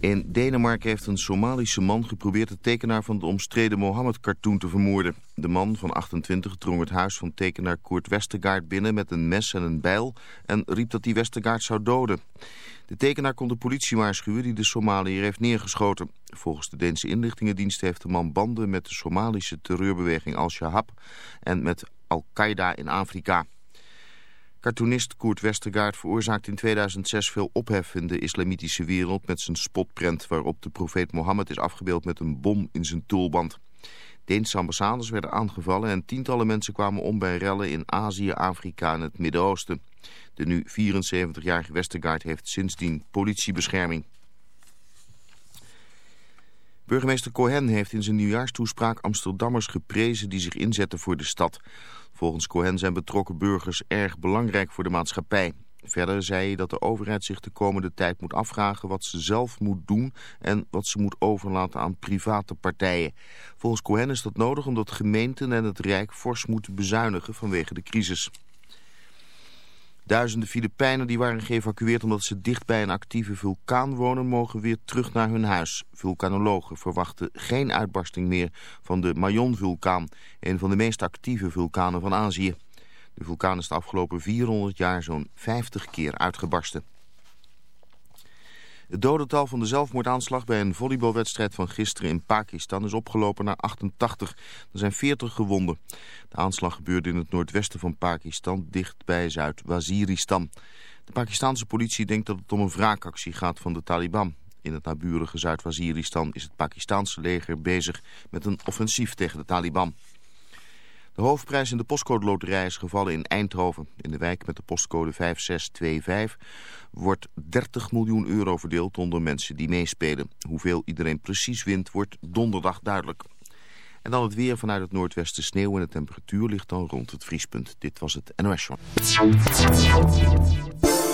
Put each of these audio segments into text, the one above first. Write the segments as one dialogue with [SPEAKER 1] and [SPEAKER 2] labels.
[SPEAKER 1] In Denemarken heeft een Somalische man geprobeerd de tekenaar van de omstreden Mohammed-cartoon te vermoorden. De man van 28 drong het huis van tekenaar Koert Westergaard binnen met een mes en een bijl en riep dat hij Westergaard zou doden. De tekenaar kon de politie waarschuwen die de Somaliër heeft neergeschoten. Volgens de Deense inlichtingendienst heeft de man banden met de Somalische terreurbeweging Al-Shabaab en met Al-Qaeda in Afrika. Cartoonist Koert Westergaard veroorzaakte in 2006 veel ophef in de islamitische wereld met zijn spotprent waarop de profeet Mohammed is afgebeeld met een bom in zijn tulband. Deense ambassades werden aangevallen en tientallen mensen kwamen om bij rellen in Azië, Afrika en het Midden-Oosten. De nu 74-jarige Westergaard heeft sindsdien politiebescherming. Burgemeester Cohen heeft in zijn nieuwjaarstoespraak Amsterdammers geprezen die zich inzetten voor de stad. Volgens Cohen zijn betrokken burgers erg belangrijk voor de maatschappij. Verder zei hij dat de overheid zich de komende tijd moet afvragen wat ze zelf moet doen en wat ze moet overlaten aan private partijen. Volgens Cohen is dat nodig omdat gemeenten en het Rijk fors moeten bezuinigen vanwege de crisis. Duizenden Filipijnen die waren geëvacueerd omdat ze dicht bij een actieve vulkaan wonen, mogen weer terug naar hun huis. Vulkanologen verwachten geen uitbarsting meer van de Mayon-vulkaan, een van de meest actieve vulkanen van Azië. De vulkaan is de afgelopen 400 jaar zo'n 50 keer uitgebarsten. Het dodental van de zelfmoordaanslag bij een volleybalwedstrijd van gisteren in Pakistan is opgelopen naar 88. Er zijn 40 gewonden. De aanslag gebeurde in het noordwesten van Pakistan, dicht bij Zuid-Waziristan. De Pakistanse politie denkt dat het om een wraakactie gaat van de Taliban. In het naburige Zuid-Waziristan is het Pakistanse leger bezig met een offensief tegen de Taliban. De hoofdprijs in de postcode loterij is gevallen in Eindhoven. In de wijk met de postcode 5625 wordt 30 miljoen euro verdeeld onder mensen die meespelen. Hoeveel iedereen precies wint wordt donderdag duidelijk. En dan het weer vanuit het noordwesten sneeuw en de temperatuur ligt dan rond het vriespunt. Dit was het NOS Show.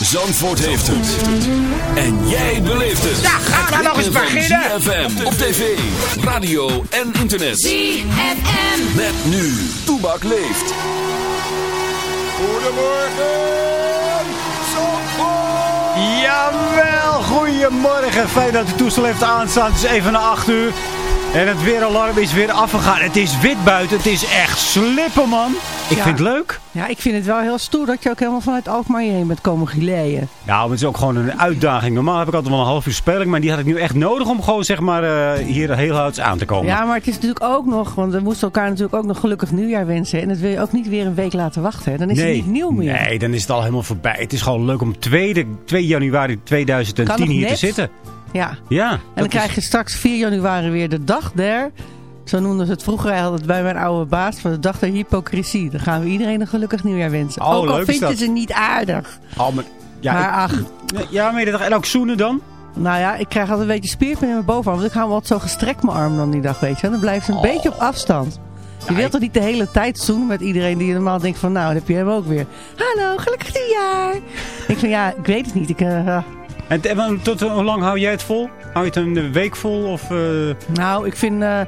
[SPEAKER 2] Zandvoort heeft het. En jij beleeft het.
[SPEAKER 3] Ja, gaan we nog eens beginnen?
[SPEAKER 2] ZFM op tv, radio en internet.
[SPEAKER 4] ZFM.
[SPEAKER 2] Met nu, Toebak leeft.
[SPEAKER 3] Goedemorgen, Jawel, goedemorgen. Fijn dat u toestel heeft aanstaan. Het is even na 8 uur. En het weeralarm is weer afgegaan. Het is wit buiten. Het is echt slippen, man. Ik
[SPEAKER 5] Ja.
[SPEAKER 3] vind het leuk.
[SPEAKER 5] Ja, ik vind het wel heel stoer dat je ook helemaal vanuit Alkmaar hierheen bent komen gileien.
[SPEAKER 3] Ja, maar het is ook gewoon een uitdaging. Normaal heb ik altijd wel een half uur speling. Maar die had ik nu echt nodig om gewoon zeg maar eh, hier heel houds aan te komen.
[SPEAKER 5] Ja, maar het is natuurlijk ook nog, want we moesten elkaar natuurlijk ook nog gelukkig nieuwjaar wensen. En dat wil je ook niet weer een week laten wachten. Hè. Dan is het niet nieuw meer.
[SPEAKER 3] Nee, dan is het al helemaal voorbij. Het is gewoon leuk om 2, 2 januari
[SPEAKER 5] Kan
[SPEAKER 3] 2010
[SPEAKER 5] nog
[SPEAKER 3] hier te zitten.
[SPEAKER 5] Ja.
[SPEAKER 3] Ja.
[SPEAKER 5] En dan krijg je straks 4 januari weer de dag der Zo noemden ze het vroeger altijd bij mijn oude baas van de dag der hypocrisie. Dan gaan we iedereen een gelukkig nieuwjaar wensen.
[SPEAKER 3] Oh,
[SPEAKER 5] ook al vind je ze niet aardig.
[SPEAKER 3] Oh, maar, ja,
[SPEAKER 5] maar
[SPEAKER 3] ik-
[SPEAKER 5] ach,
[SPEAKER 3] ja, maar je dacht, en ook zoenen dan?
[SPEAKER 5] nou ja, ik krijg altijd een beetje spierpijn in mijn bovenarm. Want ik hou altijd zo gestrekt mijn arm dan die dag, weet je. Dan blijft ze een beetje op afstand. Je wilt toch niet de hele tijd zoenen met iedereen die je normaal denkt van... Nou, dan heb je hem ook weer. Hallo, gelukkig nieuwjaar. ik van ja, ik weet het niet. Ik, eh.
[SPEAKER 3] En, en tot, hoe lang hou jij het vol? Hou je het een week vol? Of, eh,
[SPEAKER 5] nou, ik vind... eh,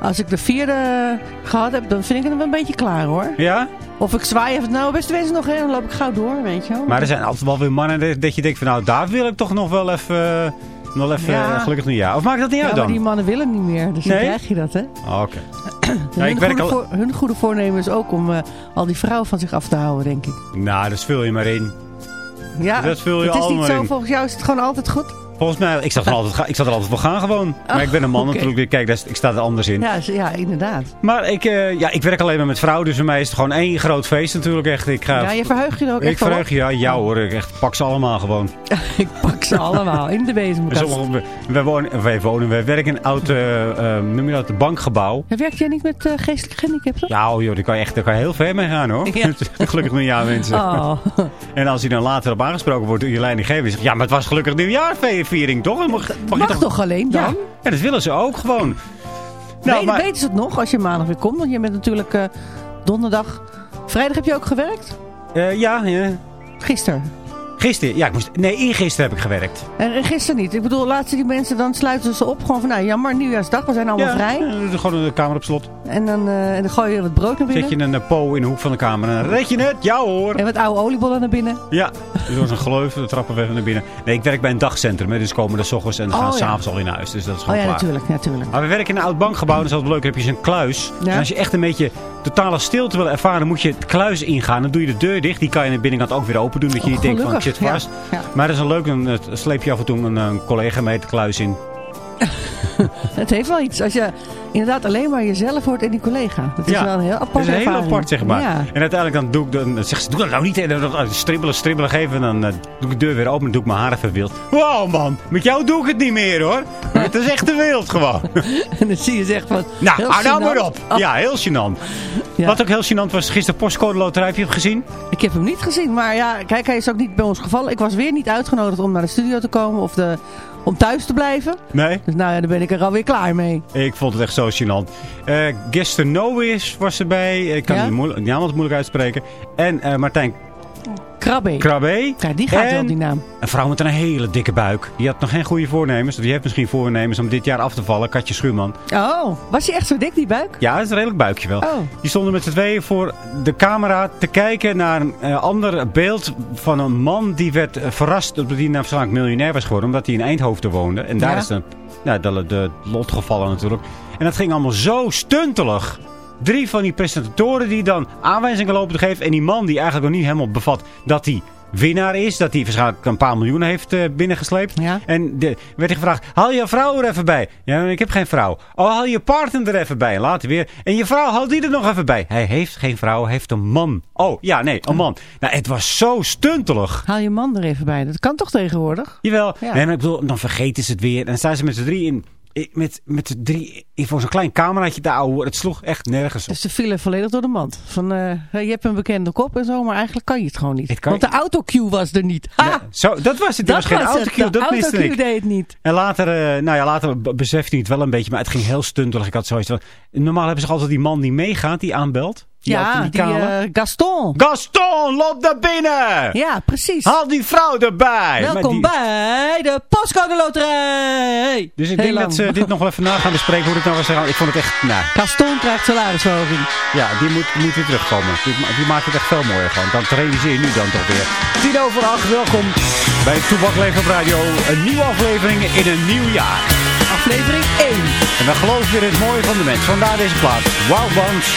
[SPEAKER 5] als ik de vierde eh, gehad heb, dan vind ik het wel een beetje klaar hoor.
[SPEAKER 3] Ja?
[SPEAKER 5] Of ik zwaai even, nou beste wensen nog, hè, dan loop ik gauw door, weet je wel.
[SPEAKER 3] Maar er zijn altijd wel weer mannen dat- je denkt van nou, daar wil ik toch nog wel even, nog even
[SPEAKER 5] Ja.
[SPEAKER 3] gelukkig nieuwjaar. Of maakt dat niet
[SPEAKER 5] ja,
[SPEAKER 3] uit
[SPEAKER 5] maar
[SPEAKER 3] dan?
[SPEAKER 5] die mannen willen niet meer, dus
[SPEAKER 3] Nee?
[SPEAKER 5] dan krijg je dat, hè.
[SPEAKER 3] Oh, Oké. Ja,
[SPEAKER 5] hun, goede
[SPEAKER 3] al-
[SPEAKER 5] voor- hun goede voornemen is ook om al die vrouwen van zich af te houden, denk ik.
[SPEAKER 3] Nou, dat vul je maar in.
[SPEAKER 5] Ja,
[SPEAKER 3] Dat vul je
[SPEAKER 5] het is niet zo,
[SPEAKER 3] in.
[SPEAKER 5] volgens jou is het gewoon altijd goed.
[SPEAKER 3] Volgens mij, ik zat er altijd, ga- ik zat er altijd voor gaan gewoon. Maar ik ben een man
[SPEAKER 5] Oh,
[SPEAKER 3] natuurlijk. Kijk, daar ik sta er anders in.
[SPEAKER 5] Ja, ja inderdaad.
[SPEAKER 3] Maar ik, eh, ja, ik werk alleen maar met vrouwen. Dus voor mij is het gewoon één groot feest natuurlijk. Echt. Ik, ga,
[SPEAKER 5] Ja, je verheugt je er ook
[SPEAKER 3] ik
[SPEAKER 5] echt wel
[SPEAKER 3] verheug je, ja, jou hoor. Ik echt pak ze allemaal gewoon.
[SPEAKER 5] Ik pak ze allemaal in de bezemkast.
[SPEAKER 3] sommige, we, wij wonen, wij wonen, wij werken in een oud, eh, eh, noem je dat, bankgebouw.
[SPEAKER 5] Werkt jij niet met geestelijke gehandicapten?
[SPEAKER 3] Ja, oh, joh, daar kan je echt daar kan je heel ver mee gaan hoor.
[SPEAKER 5] Ja.
[SPEAKER 3] gelukkig nieuwjaar mensen.
[SPEAKER 5] Oh.
[SPEAKER 3] En als hij dan later op aangesproken wordt door je leidinggever, zegt ja, maar het was gelukkig toch? Mag, mag je
[SPEAKER 5] toch alleen dan?
[SPEAKER 3] Ja, ja, dat willen ze ook gewoon. Nou,
[SPEAKER 5] Weet-
[SPEAKER 3] maar,
[SPEAKER 5] Weten ze het nog als je maandag weer komt? Want je bent natuurlijk eh, donderdag... Vrijdag heb je ook gewerkt?
[SPEAKER 3] eh, ja, ja,
[SPEAKER 5] Gisteren.
[SPEAKER 3] Gisteren, ja, ik moest, nee, eergisteren heb ik gewerkt.
[SPEAKER 5] En, en gisteren niet. Ik bedoel, laten die mensen, dan sluiten ze op. Gewoon van, nou jammer, nieuwjaarsdag, we zijn allemaal
[SPEAKER 3] ja,
[SPEAKER 5] vrij.
[SPEAKER 3] eh, gewoon de kamer op slot.
[SPEAKER 5] En dan, eh, en dan gooi je wat brood naar binnen.
[SPEAKER 3] Zet je een eh, po in de hoek van de kamer en dan red je het. Ja hoor.
[SPEAKER 5] En wat oude oliebollen naar binnen.
[SPEAKER 3] Ja, dus door zo'n gleuf, de trappen weg naar binnen. Nee, ik werk bij een dagcentrum, hè, dus komen er s ochtends en dan
[SPEAKER 5] Oh,
[SPEAKER 3] gaan
[SPEAKER 5] ja.
[SPEAKER 3] s'avonds al in huis. Dus dat is
[SPEAKER 5] Oh
[SPEAKER 3] gewoon
[SPEAKER 5] ja,
[SPEAKER 3] klaar.
[SPEAKER 5] natuurlijk, natuurlijk.
[SPEAKER 3] Maar we werken in een oud bankgebouw, dat is altijd leuk. Dan heb je zo'n kluis.
[SPEAKER 5] Ja.
[SPEAKER 3] En als je echt een beetje totale stilte wil ervaren, moet je het kluis ingaan. Dan doe je de deur dicht. Die kan je aan de binnenkant ook weer open doen. Dat je
[SPEAKER 5] Oh,
[SPEAKER 3] niet denkt van, ik zit vast.
[SPEAKER 5] Ja, ja.
[SPEAKER 3] Maar dat is een leuk, dan sleep je af en toe een, een collega mee het kluis in.
[SPEAKER 5] Het heeft wel iets. Als je inderdaad alleen maar jezelf hoort en die collega. Dat is
[SPEAKER 3] Ja.
[SPEAKER 5] wel een heel apart
[SPEAKER 3] Dat is heel
[SPEAKER 5] ervaring.
[SPEAKER 3] apart, zeg maar.
[SPEAKER 5] Ja.
[SPEAKER 3] En uiteindelijk dan doe ik, dan, zegt ze, doe dat nou niet. En dan, stribbelen, stribbelen geven. En dan eh, doe ik de deur weer open en doe ik mijn haar even wild. Wow man, met jou doe ik het niet meer hoor. het is echt te wild gewoon.
[SPEAKER 5] En dan zie je ze echt van...
[SPEAKER 3] nou, hou nou maar op. Ja, heel gênant.
[SPEAKER 5] ja.
[SPEAKER 3] Wat ook heel gênant was, gisteren postcode loterij. Heb je hem gezien?
[SPEAKER 5] Ik heb hem niet gezien, maar ja, kijk, hij is ook niet bij ons gevallen. Ik was weer niet uitgenodigd om naar de studio te komen of de, om thuis te blijven.
[SPEAKER 3] Nee.
[SPEAKER 5] Dus nou ja, dan ben ik er alweer klaar mee.
[SPEAKER 3] Ik vond het echt zo gênant. Eh Gester Nois was erbij. Ik kan
[SPEAKER 5] Ja?
[SPEAKER 3] die moeilijk, wat moeilijk uitspreken. En eh, Martijn
[SPEAKER 5] Krabbe.
[SPEAKER 3] Krabbe.
[SPEAKER 5] Ja, die gaat
[SPEAKER 3] En-
[SPEAKER 5] wel, die naam.
[SPEAKER 3] Een vrouw met een hele dikke buik. Die had nog geen goede voornemens. Die heeft misschien voornemens om dit jaar af te vallen. Katje Schuurman.
[SPEAKER 5] Oh, was hij echt zo dik, die buik?
[SPEAKER 3] Ja, dat is een redelijk buikje wel.
[SPEAKER 5] Oh.
[SPEAKER 3] Die stonden met z'n tweeën voor de camera te kijken naar een eh, ander beeld van een man die werd eh, verrast dat hij waarschijnlijk miljonair was geworden. Omdat hij in Eindhoven woonde. En daar
[SPEAKER 5] Ja.
[SPEAKER 3] is de, ja, de, de lot gevallen natuurlijk. En dat ging allemaal zo stuntelig. Drie van die presentatoren die dan aanwijzingen lopen te geven. En die man die eigenlijk nog niet helemaal bevat dat hij winnaar is. Dat hij waarschijnlijk een paar miljoen heeft eh, binnengesleept.
[SPEAKER 5] Ja.
[SPEAKER 3] En de, werd hij gevraagd, haal je vrouw er even bij. Ja, ik heb geen vrouw. Oh, haal je partner er even bij. En later weer. En je vrouw, haal die er nog even bij. Hij heeft geen vrouw, hij heeft een man. Oh, ja, nee, een man. Nou, het was zo stuntelig.
[SPEAKER 5] Haal je man er even bij. Dat kan toch tegenwoordig?
[SPEAKER 3] Jawel.
[SPEAKER 5] Ja.
[SPEAKER 3] Ik bedoel, dan vergeten ze het weer. En dan staan ze met z'n drie in... Met, met drie in voor zo'n klein cameraatje daar. ouwe. Het sloeg echt nergens op.
[SPEAKER 5] Dus ze vielen volledig door de mand. Van, eh, je hebt een bekende kop en zo, maar eigenlijk kan je het gewoon niet. Want de autocue was er niet. Ha!
[SPEAKER 3] Ja, zo, dat was het. Er was geen
[SPEAKER 5] was
[SPEAKER 3] autocue,
[SPEAKER 5] De
[SPEAKER 3] dat miste
[SPEAKER 5] autocue
[SPEAKER 3] ik.
[SPEAKER 5] deed het niet.
[SPEAKER 3] En later, eh, nou ja, later besefte hij het wel een beetje, maar het ging heel stuntelig. Ik had zoiets van, normaal hebben ze altijd die man die meegaat, die aanbelt. Die
[SPEAKER 5] Ja, die eh, Gaston.
[SPEAKER 3] Gaston, loop naar binnen!
[SPEAKER 5] Ja, precies.
[SPEAKER 3] Haal die vrouw erbij!
[SPEAKER 5] Welkom
[SPEAKER 3] die-
[SPEAKER 5] bij de Postcode Loterij.
[SPEAKER 3] Dus ik
[SPEAKER 5] Heel
[SPEAKER 3] denk dat ze dit nog wel even na gaan bespreken hoe het nou was gegaan. Ik vond het echt, nou,
[SPEAKER 5] Gaston krijgt salarisverhoging.
[SPEAKER 3] ja, die moet, moet weer terugkomen. Die, ma- die maakt het echt veel mooier gewoon. Dat realiseer je nu dan toch weer. 10 over 8, welkom bij Toebak Leef op Radio. Een nieuwe aflevering in een nieuw jaar.
[SPEAKER 5] Aflevering 1.
[SPEAKER 3] En we geloven weer in het mooie van de mens. Vandaar deze plaat. Wild Bunch.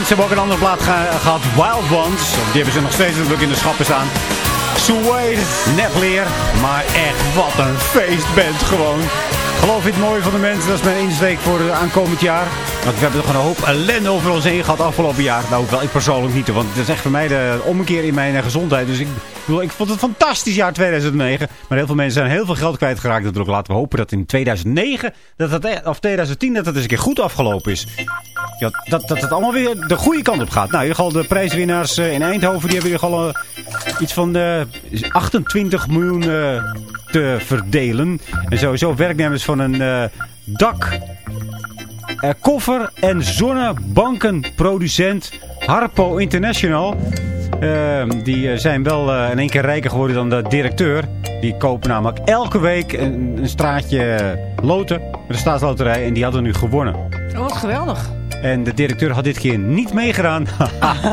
[SPEAKER 3] Ze hebben ook een ander blad ge- gehad, Wild Ones. Die hebben ze nog steeds natuurlijk in de schappen staan. Suede, Nepleer. Maar echt, wat een feestband gewoon. Geloof je het mooi van de mensen? Dat is mijn insteek voor het aankomend jaar. Want we hebben toch een hoop ellende over ons heen gehad afgelopen jaar. Nou, wel ik persoonlijk niet. Want het is echt voor mij de ommekeer in mijn eh, gezondheid. Dus ik, ik vond het een fantastisch jaar 2009. Maar heel veel mensen zijn heel veel geld kwijtgeraakt. Natuurlijk laten we hopen dat in 2009, dat het, e- of 2010, dat het eens een keer goed afgelopen is. Ja, dat, dat het allemaal weer de goede kant op gaat. Nou, in ieder geval de prijswinnaars eh, in Eindhoven, die hebben hier al eh, iets van eh, 28 miljoen eh, te verdelen. En sowieso werknemers van een dak, koffer- en zonnebankenproducent Harpo International. Eh, die zijn wel in één keer rijker geworden dan de directeur. Die kopen namelijk elke week een, straatje loten met de staatsloterij. En die hadden nu gewonnen.
[SPEAKER 5] Oh, geweldig.
[SPEAKER 3] En de directeur had dit keer niet meegedaan.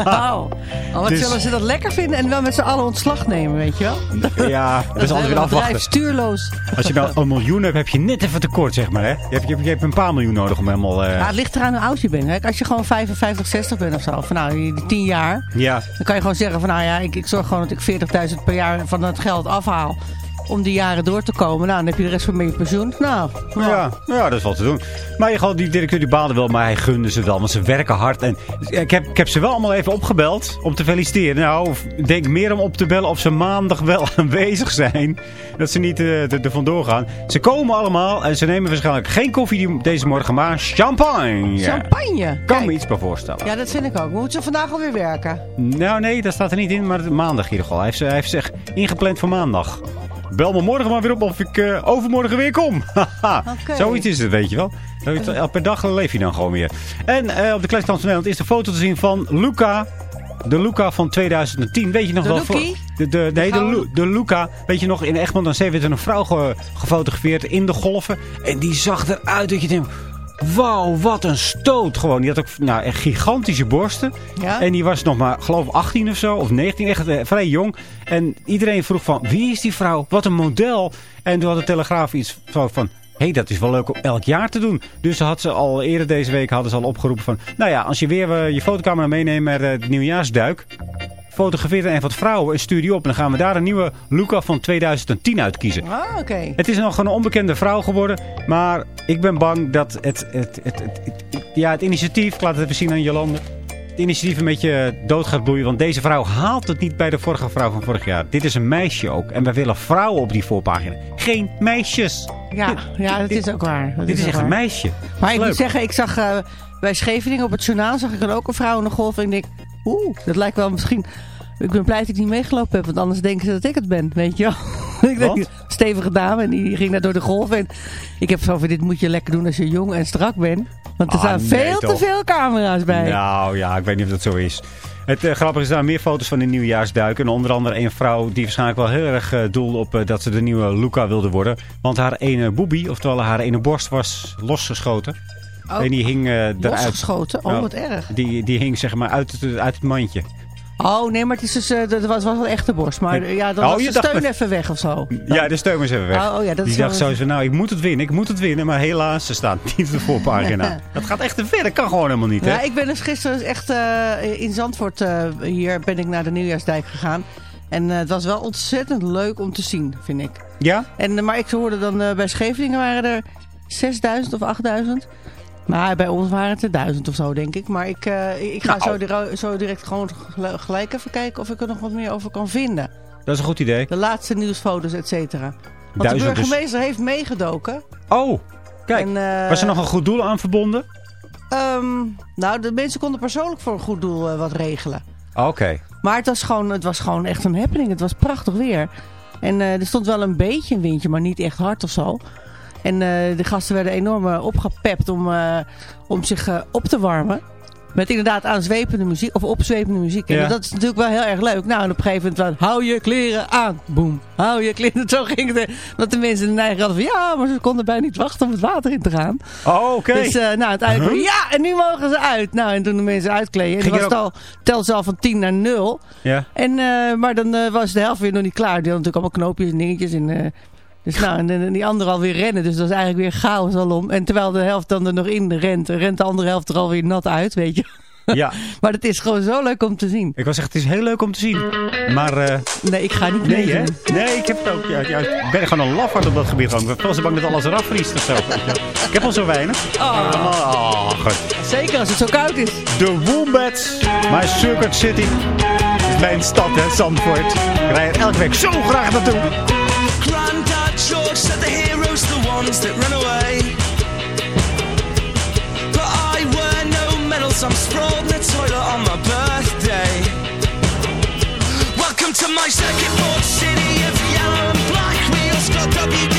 [SPEAKER 5] Wauw. Oh, wat
[SPEAKER 3] Dus-
[SPEAKER 5] zullen ze dat lekker vinden en wel met z'n allen ontslag nemen, weet je wel?
[SPEAKER 3] ja, dat is altijd weer afwachten.
[SPEAKER 5] stuurloos.
[SPEAKER 3] Als je nou een miljoen hebt, heb je net even tekort, zeg maar. Hè? Je, hebt, je, hebt, je hebt een paar miljoen nodig om helemaal... eh,
[SPEAKER 5] Ja, het ligt eraan hoe oud je bent. Hè? Als je gewoon 55, 60 bent of zo, van nou, die 10 jaar,
[SPEAKER 3] ja,
[SPEAKER 5] dan kan je gewoon zeggen van nou ja, ik, ik zorg gewoon dat ik 40.000 per jaar van het geld afhaal. Om die jaren door te komen. Nou, dan heb je de rest van je pensioen. Nou,
[SPEAKER 3] ja, ja, dat is wel te doen. Maar je, die directeur die baalde wel, maar hij gunde ze wel. Want ze werken hard. En ik heb, ik heb ze wel allemaal even opgebeld om te feliciteren. Nou, ik denk meer om op te bellen of ze maandag wel aanwezig zijn. Dat ze niet eh, er vandoor gaan. Ze komen allemaal en ze nemen waarschijnlijk geen koffie deze morgen, maar champagne.
[SPEAKER 5] champagne.
[SPEAKER 3] Kan me iets bij voorstellen.
[SPEAKER 5] Ja, dat vind ik ook. Moeten ze vandaag alweer werken?
[SPEAKER 3] Nou nee, dat staat er niet in, maar maandag in ieder geval. Hij heeft, hij heeft zich ingepland voor maandag. Bel me morgen maar weer op of ik eh, overmorgen weer kom.
[SPEAKER 5] Oké.
[SPEAKER 3] Zoiets is het, weet je wel. Eh, per dag leef je dan gewoon weer. En eh, op de Kletskant van Nederland is de foto te zien van Luca. De Luca van 2010. Weet je nog
[SPEAKER 5] De
[SPEAKER 3] wel? Voor- De, de, nee, de? Lu- de Luca. Weet je nog, in Egmond aan Zee werd er een vrouw ge- gefotografeerd in de golven. En die zag eruit dat je denkt... Wauw, wat een stoot gewoon. Die had ook nou, echt gigantische borsten.
[SPEAKER 5] Ja.
[SPEAKER 3] En die was nog maar, geloof ik, 18 of zo. Of 19, echt eh, vrij jong. En iedereen vroeg van, wie is die vrouw? Wat een model. En toen had de Telegraaf iets zo van... Hé, hey, dat is wel leuk om elk jaar te doen. Dus had ze al eerder deze week hadden ze al opgeroepen van... Nou ja, als je weer eh, je fotocamera meeneemt naar eh, de nieuwjaarsduik... Fotografeer dan even wat vrouwen en stuur die op. En dan gaan we daar een nieuwe Luca van 2010 uitkiezen.
[SPEAKER 5] Ah, oké.
[SPEAKER 3] Het is nog een onbekende vrouw geworden. Maar ik ben bang dat het, het, het, het, ja, het initiatief... Ik laat het even zien aan Jolande. Het initiatief een beetje dood gaat bloeien. Want deze vrouw haalt het niet bij de vorige vrouw van vorig jaar. Dit is een meisje ook. En wij willen vrouwen op die voorpagina. Geen meisjes.
[SPEAKER 5] Ja,
[SPEAKER 3] Dit-
[SPEAKER 5] ja, dat
[SPEAKER 3] dit-
[SPEAKER 5] is ook waar. Dat
[SPEAKER 3] Dit is echt een meisje.
[SPEAKER 5] Maar ik
[SPEAKER 3] Leuk.
[SPEAKER 5] moet zeggen, ik zag eh, bij Scheveningen op het journaal zag ik dan ook een vrouw in de golf. En ik denk, oeh, dat lijkt wel misschien... Ik ben blij dat ik niet meegelopen heb, want anders denken ze dat ik het ben, weet je wel. ik denk, stevige dame en die ging daar door de golf. En ik heb zo van, dit moet je lekker doen als je jong en strak bent. Want er
[SPEAKER 3] Ah,
[SPEAKER 5] staan
[SPEAKER 3] nee,
[SPEAKER 5] veel
[SPEAKER 3] toch.
[SPEAKER 5] te veel camera's bij.
[SPEAKER 3] Nou ja, ik weet niet of dat zo is. Het eh, grappige is, er staan meer foto's van de nieuwjaarsduik. En onder andere een vrouw die waarschijnlijk wel heel erg eh, doelde op eh, dat ze de nieuwe Luca wilde worden. Want haar ene boebie, oftewel haar ene borst, was losgeschoten.
[SPEAKER 5] Oh,
[SPEAKER 3] En die hing eh eruit.
[SPEAKER 5] losgeschoten? Oh, wat erg.
[SPEAKER 3] Die, die hing zeg maar uit het, uit het mandje.
[SPEAKER 5] Oh, nee, maar het is dus, eh, dat was, was wel echte borst. Maar ja, dan
[SPEAKER 3] Oh,
[SPEAKER 5] was de steun even weg of zo.
[SPEAKER 3] Ja, de steun was even weg.
[SPEAKER 5] Oh, oh ja, dat
[SPEAKER 3] die
[SPEAKER 5] is
[SPEAKER 3] dacht sowieso, nou, ik moet het winnen, ik moet het winnen. Maar helaas, ze staat niet op de voorpagina. dat gaat echt te ver, dat kan gewoon helemaal niet, hè?
[SPEAKER 5] Ja, ik ben dus gisteren echt eh, in Zandvoort, hier ben ik naar de Nieuwjaarsdijk gegaan. En het was wel ontzettend leuk om te zien, vind ik.
[SPEAKER 3] Ja?
[SPEAKER 5] En, maar ik hoorde dan bij Scheveningen waren er 6000 of 8000. Maar bij ons waren het er 1000 of zo, denk ik. Maar ik, eh, ik ga
[SPEAKER 3] Nou.
[SPEAKER 5] zo, diro- zo direct gewoon gel- gelijk even kijken of ik er nog wat meer over kan vinden.
[SPEAKER 3] Dat is een goed idee.
[SPEAKER 5] De laatste nieuwsfoto's, et cetera. Want de
[SPEAKER 3] Duizend dus.
[SPEAKER 5] burgemeester heeft meegedoken.
[SPEAKER 3] Oh, kijk.
[SPEAKER 5] En, eh,
[SPEAKER 3] was er nog een goed doel aan verbonden?
[SPEAKER 5] ehm, nou, de mensen konden persoonlijk voor een goed doel eh, wat regelen.
[SPEAKER 3] Oké.
[SPEAKER 5] Maar het was, gewoon, het was gewoon echt een happening. Het was prachtig weer. En er stond wel een beetje een windje, maar niet echt hard of zo. En eh, de gasten werden enorm eh, opgepept om, eh, om zich op te warmen. Met inderdaad aanzwepende muziek, of opzwepende muziek. En dat is natuurlijk wel heel erg leuk. Nou, en op een gegeven moment hou je kleren aan. Boom. Hou je kleren. Zo ging het. Dat de mensen de neiging hadden van, ja, maar ze konden bijna niet wachten om het water in te gaan.
[SPEAKER 3] Oh, oké.
[SPEAKER 5] Dus nou, uiteindelijk,
[SPEAKER 3] Huh?
[SPEAKER 5] ja, en nu mogen ze uit. Nou, en toen de mensen uitkleden. En was het al, telde ze al van 10 naar 0.
[SPEAKER 3] Ja.
[SPEAKER 5] En, maar dan was de helft weer nog niet klaar. Die had natuurlijk allemaal knoopjes en dingetjes. En, Dus nou, en, en die andere alweer rennen. Dus dat is eigenlijk weer chaos alom. En terwijl de helft dan er nog in rent, rent de andere helft er alweer nat uit, weet je.
[SPEAKER 3] Ja,
[SPEAKER 5] Maar het is gewoon zo leuk om te zien.
[SPEAKER 3] ik was zeggen, het is heel leuk om te zien. Maar eh,
[SPEAKER 5] Nee, ik ga niet
[SPEAKER 3] nee hè? Nee, ik heb het ook. Ja, ja, ik ben gewoon een lafaard op dat gebied. Gewoon. Ik ben zo bang dat alles eraf vriest of zo. Ik heb al zo weinig. Oh, goed.
[SPEAKER 5] Zeker als het zo koud is.
[SPEAKER 3] De Wombats. My Circuit City. Mijn stad, hè, Zandvoort. Ik rij er elke week zo graag naartoe.
[SPEAKER 6] Said the heroes the ones that run away. But I wear no medals, I'm sprawled in the toilet on my birthday. Welcome to my circuit board city of yellow and black wheels. Got WD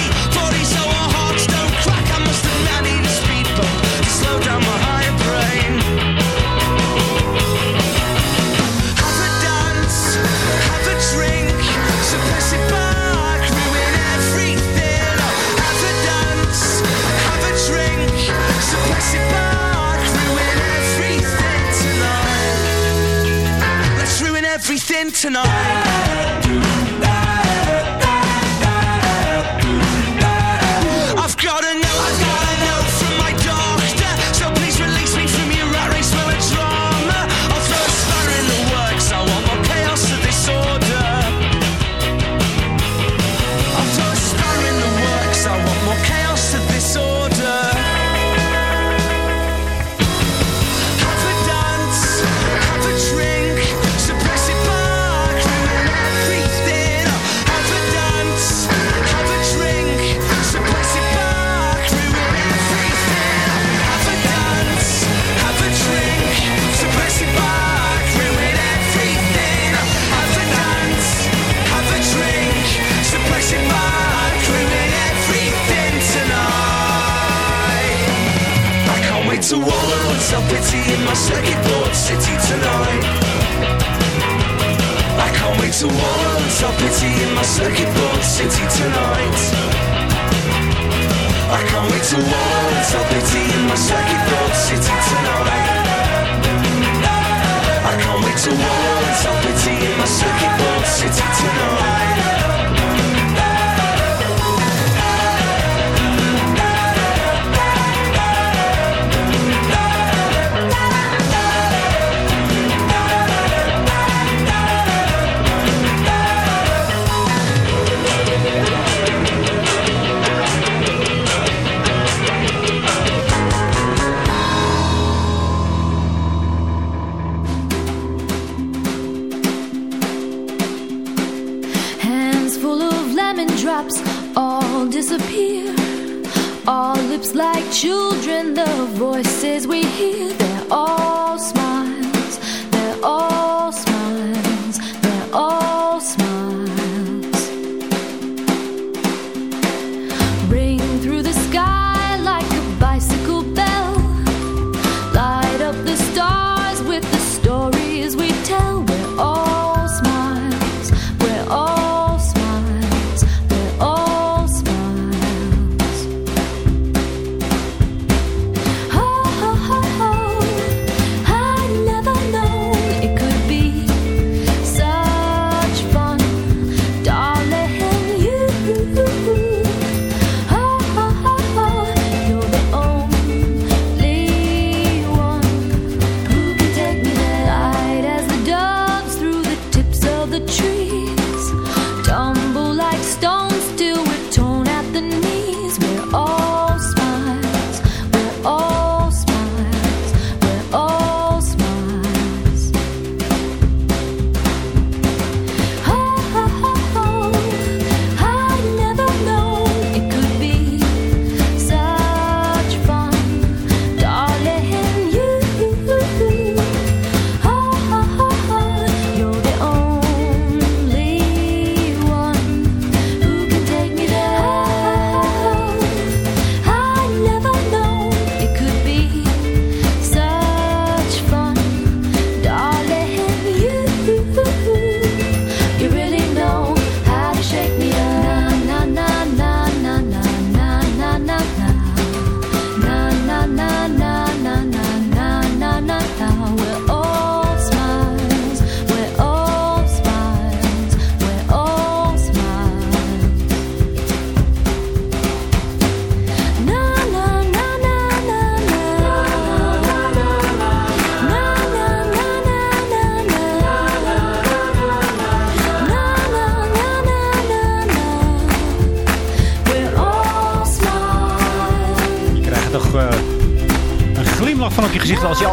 [SPEAKER 6] dancing tonight.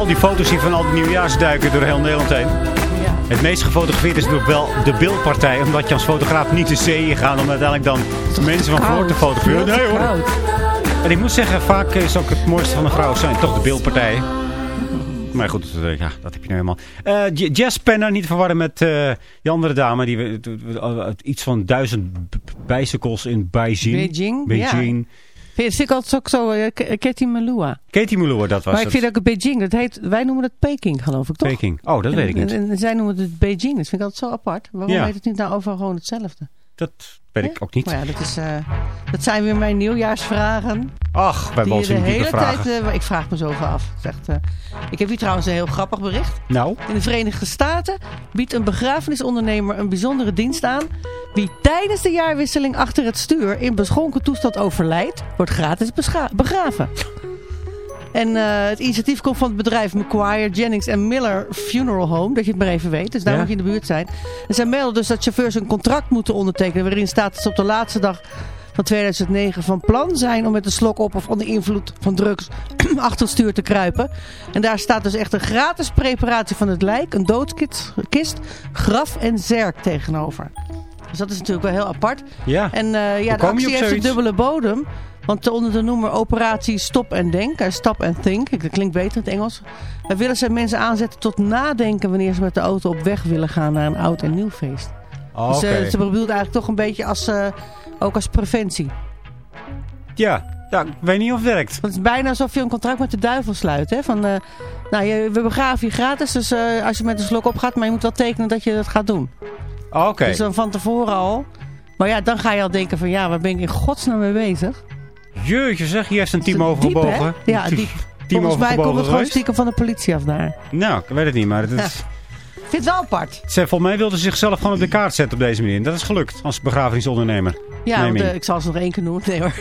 [SPEAKER 3] Al die foto's ziet van al die nieuwjaarsduiken door heel Nederland heen.
[SPEAKER 5] Ja.
[SPEAKER 3] Het meest gefotografeerd is natuurlijk wel de beeldpartij. Omdat je als fotograaf niet de zee in gaat om uiteindelijk dan mensen van voor te fotograferen. Nee hoor.
[SPEAKER 5] Koud.
[SPEAKER 3] En ik moet zeggen, vaak is ook het mooiste van een vrouw zijn toch de beeldpartijen. Maar goed, eh, ja, dat heb je nou helemaal. J- Jess Penner, niet verwarren met eh, die andere dame. Die, we- iets van duizend bicycles in Beijing.
[SPEAKER 5] Beijing,
[SPEAKER 3] Beijing.
[SPEAKER 5] Vind, vind ik altijd ook zo, eh, K- Katie Melua.
[SPEAKER 3] Katie Mulloer, dat was
[SPEAKER 5] Maar ik
[SPEAKER 3] het.
[SPEAKER 5] vind ook Beijing, dat heet, wij noemen het Peking geloof ik toch?
[SPEAKER 3] Peking. Oh, dat weet ik
[SPEAKER 5] En-
[SPEAKER 3] niet.
[SPEAKER 5] En, en zij noemen het Beijing, dat vind ik altijd zo apart. Waarom
[SPEAKER 3] Ja.
[SPEAKER 5] heet het niet nou overal gewoon hetzelfde?
[SPEAKER 3] Dat weet ik ook niet.
[SPEAKER 5] Maar ja, dat, is, eh, dat zijn weer mijn nieuwjaarsvragen.
[SPEAKER 3] Ach, bolsen
[SPEAKER 5] de
[SPEAKER 3] in diepe
[SPEAKER 5] hele
[SPEAKER 3] vragen.
[SPEAKER 5] tijd, eh, ik vraag me zoveel af. Echt, eh, ik heb hier trouwens een heel grappig bericht.
[SPEAKER 3] Nou,
[SPEAKER 5] In de Verenigde Staten biedt een begrafenisondernemer een bijzondere dienst aan. Wie tijdens de jaarwisseling achter het stuur in beschonken toestand overlijdt, wordt gratis begraven. En eh, het initiatief komt van het bedrijf Macquarie, Jennings en Miller Funeral Home. Dat je het maar even weet. Dus daar
[SPEAKER 3] Ja.
[SPEAKER 5] moet je in de buurt zijn. En zij melden dus dat chauffeurs een contract moeten ondertekenen. Waarin staat dat ze op de laatste dag van 2009 van plan zijn om met een slok op of onder invloed van drugs achter het stuur te kruipen. En daar staat dus echt een gratis preparatie van het lijk, een doodskist, kist, graf en zerk tegenover. Dus dat is natuurlijk wel heel apart.
[SPEAKER 3] ja.
[SPEAKER 5] En eh, ja, de actie heeft een dubbele bodem. Want onder de noemer operatie Stop en Denk, eh, Stop and Think, dat klinkt beter in het Engels. Daar willen ze mensen aanzetten tot nadenken wanneer ze met de auto op weg willen gaan naar een oud en nieuw feest.
[SPEAKER 3] Oh,
[SPEAKER 5] Dus eh, ze bedoelt eigenlijk toch een beetje als, eh, ook als preventie.
[SPEAKER 3] Ja. ja, ik weet niet of het werkt.
[SPEAKER 5] Want het is bijna alsof je een contract met de duivel sluit. Hè? Van, nou, je, we begraven je gratis, dus als je met een slok opgaat, maar je moet wel tekenen dat je dat gaat doen.
[SPEAKER 3] Oké.
[SPEAKER 5] Dus dan van tevoren al. Maar ja, dan ga je al denken van ja, waar ben ik in godsnaam mee bezig?
[SPEAKER 3] Jeetje zeg, hier heeft een team overgebogen.
[SPEAKER 5] Ja, diep.
[SPEAKER 3] Team
[SPEAKER 5] Volgens mij komt het gewoon stiekem van de politie af daar.
[SPEAKER 3] Nou, ik weet het niet, maar het is...
[SPEAKER 5] Ik vind het wel apart.
[SPEAKER 3] Ze, volgens mij wilden ze zichzelf gewoon op de kaart zetten op deze manier. Dat is gelukt als begrafenisondernemer.
[SPEAKER 5] Ja, eh, ik zal ze nog één keer noemen. Nee hoor.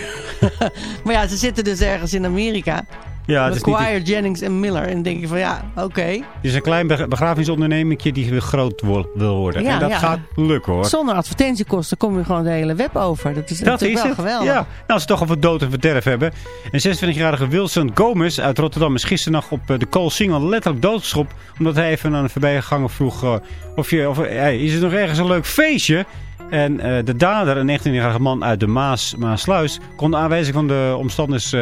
[SPEAKER 5] maar ja, ze zitten dus ergens in Amerika.
[SPEAKER 3] Ja, het is, niet,
[SPEAKER 5] Jennings en Miller. En dan denk je van ja, oké.
[SPEAKER 3] het is een klein beg- begrafenisondernemertje die weer groot wil, worden.
[SPEAKER 5] Ja,
[SPEAKER 3] en dat
[SPEAKER 5] ja.
[SPEAKER 3] gaat lukken hoor.
[SPEAKER 5] Zonder advertentiekosten kom je gewoon de hele web over. Dat is
[SPEAKER 3] Dat is
[SPEAKER 5] wel
[SPEAKER 3] het.
[SPEAKER 5] geweldig.
[SPEAKER 3] Ja, nou, als ze toch over dood en verderf hebben. Een 26-jarige Wilson Gomez uit Rotterdam is gisternacht op eh, de Koolsingel letterlijk doodgeschopt. Omdat hij even aan een voorbijganger vroeg eh, of je, of, hey, is er nog ergens een leuk feestje? En eh, de dader, een 19-jarige man uit de Maas, Maasluis, kon de aanwijzing van de omstanders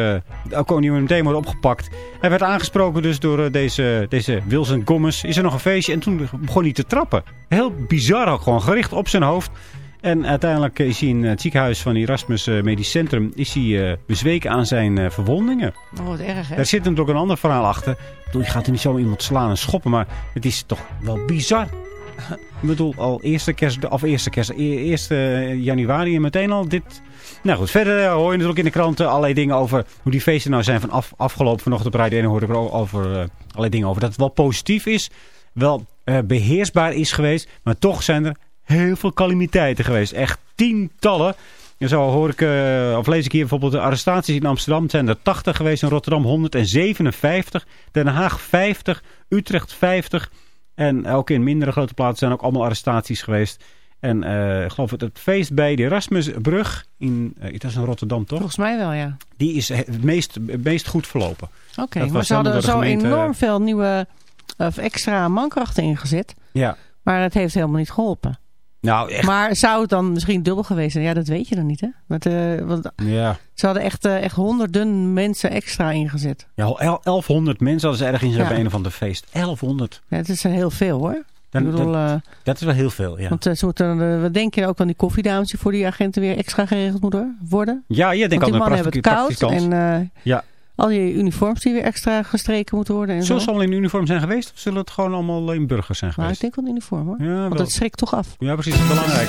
[SPEAKER 3] ook kon niet meteen worden opgepakt. Hij werd aangesproken dus door eh, deze, deze Wilson Gomez. Is er nog een feestje? En toen begon hij te trappen. Heel bizar ook, gewoon gericht op zijn hoofd. En uiteindelijk is hij in het ziekenhuis van Erasmus eh, Medisch Centrum is hij, bezweken aan zijn verwondingen.
[SPEAKER 5] Oh, wat erg hè.
[SPEAKER 3] Daar zit natuurlijk een ander verhaal achter. Ik bedoel, je gaat er niet zo iemand slaan en schoppen, maar het is toch wel bizar. Ik bedoel, al eerste kerst, of eerste kerst, e- eerste januari en meteen al dit. Nou goed, verder eh, hoor je natuurlijk in de kranten allerlei dingen over hoe die feesten nou zijn van af, afgelopen. Vanochtend op Radio 1 hoorde ik er ook over uh, allerlei dingen over. Dat het wel positief is, wel uh, beheersbaar is geweest, maar toch zijn er heel veel calamiteiten geweest. Echt tientallen. En zo hoor ik, of lees ik hier bijvoorbeeld de arrestaties in Amsterdam. Zijn er 80 geweest, in Rotterdam 157, Den Haag 50, Utrecht 50. En ook in mindere grote plaatsen zijn ook allemaal arrestaties geweest. En uh, ik geloof het, het feest bij de Erasmusbrug, in, uh, dat is in Rotterdam toch?
[SPEAKER 5] Volgens mij wel, ja.
[SPEAKER 3] Die is het meest, het meest goed verlopen.
[SPEAKER 5] Oké, okay, maar ze hadden zo gemeente... enorm veel nieuwe of extra mankrachten ingezet.
[SPEAKER 3] Ja.
[SPEAKER 5] Maar het heeft helemaal niet geholpen.
[SPEAKER 3] Nou, echt.
[SPEAKER 5] Maar zou het dan misschien dubbel geweest zijn? Ja, dat weet je dan niet, hè? Want, uh, want
[SPEAKER 3] ja.
[SPEAKER 5] Ze hadden echt, uh, echt honderden mensen extra ingezet.
[SPEAKER 3] Ja, 1100 mensen hadden ze ergens ja. bij een of ander feest. 1100.
[SPEAKER 5] Ja, het is heel veel, hoor.
[SPEAKER 3] Dan,
[SPEAKER 5] ik bedoel,
[SPEAKER 3] dat,
[SPEAKER 5] uh,
[SPEAKER 3] dat, is wel heel veel, ja.
[SPEAKER 5] Want ze moeten, wat denk je ook aan die koffiedames die voor die agenten weer extra geregeld moeten worden?
[SPEAKER 3] Ja, je denkt
[SPEAKER 5] aan
[SPEAKER 3] de
[SPEAKER 5] mannen hebben het koud en
[SPEAKER 3] ja.
[SPEAKER 5] Al die uniforms die weer extra gestreken moeten worden. En
[SPEAKER 3] Zullen
[SPEAKER 5] zo.
[SPEAKER 3] ze al in uniform zijn geweest of zullen het gewoon allemaal in burgers zijn geweest?
[SPEAKER 5] Nou, ik denk wel in uniform hoor.
[SPEAKER 3] Ja,
[SPEAKER 5] Want dat schrikt toch af.
[SPEAKER 3] Ja, precies. Dat is belangrijk.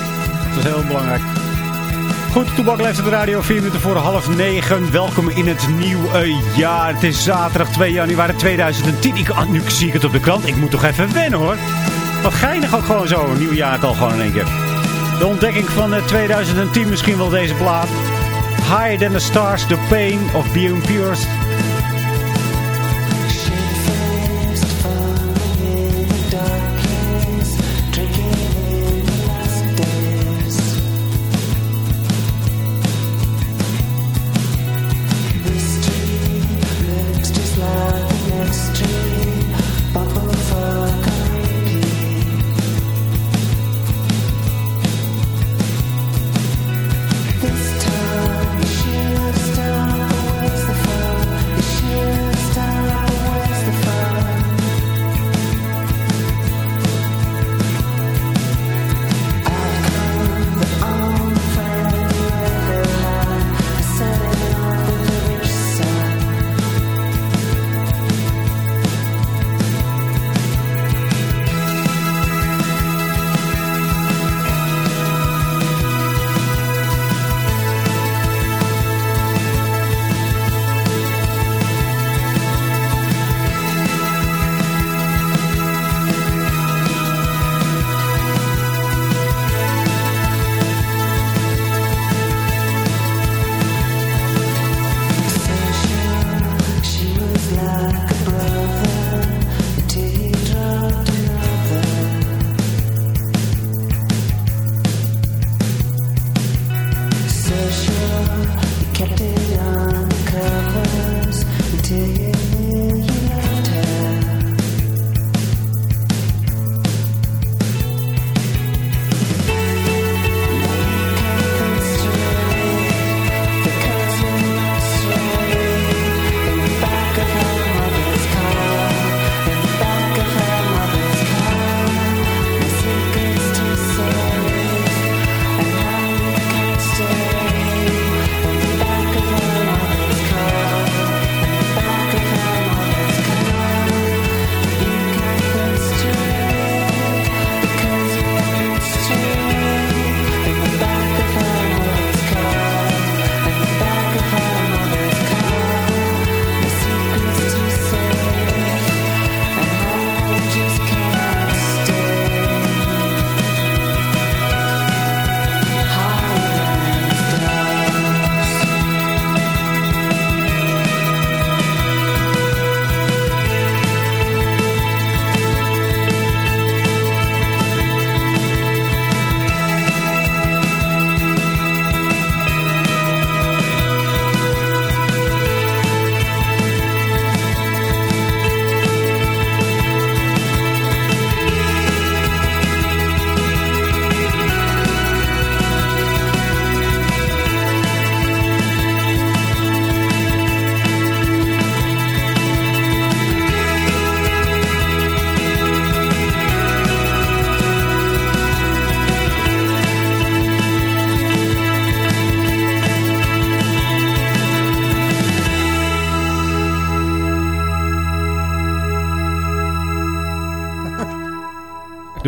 [SPEAKER 3] Dat is heel belangrijk. Goed, Toebak leeft op de radio, 4 minuten voor half negen. Welkom in het nieuwe jaar. Het is zaterdag 2 januari 2010. Ik, ah, nu zie ik het op de krant. Ik moet toch even wennen hoor. Wat geinig ook gewoon zo, een nieuw jaar al gewoon in één keer. De ontdekking van 2010 misschien wel deze plaat. Higher than the stars, the pain of being pierced.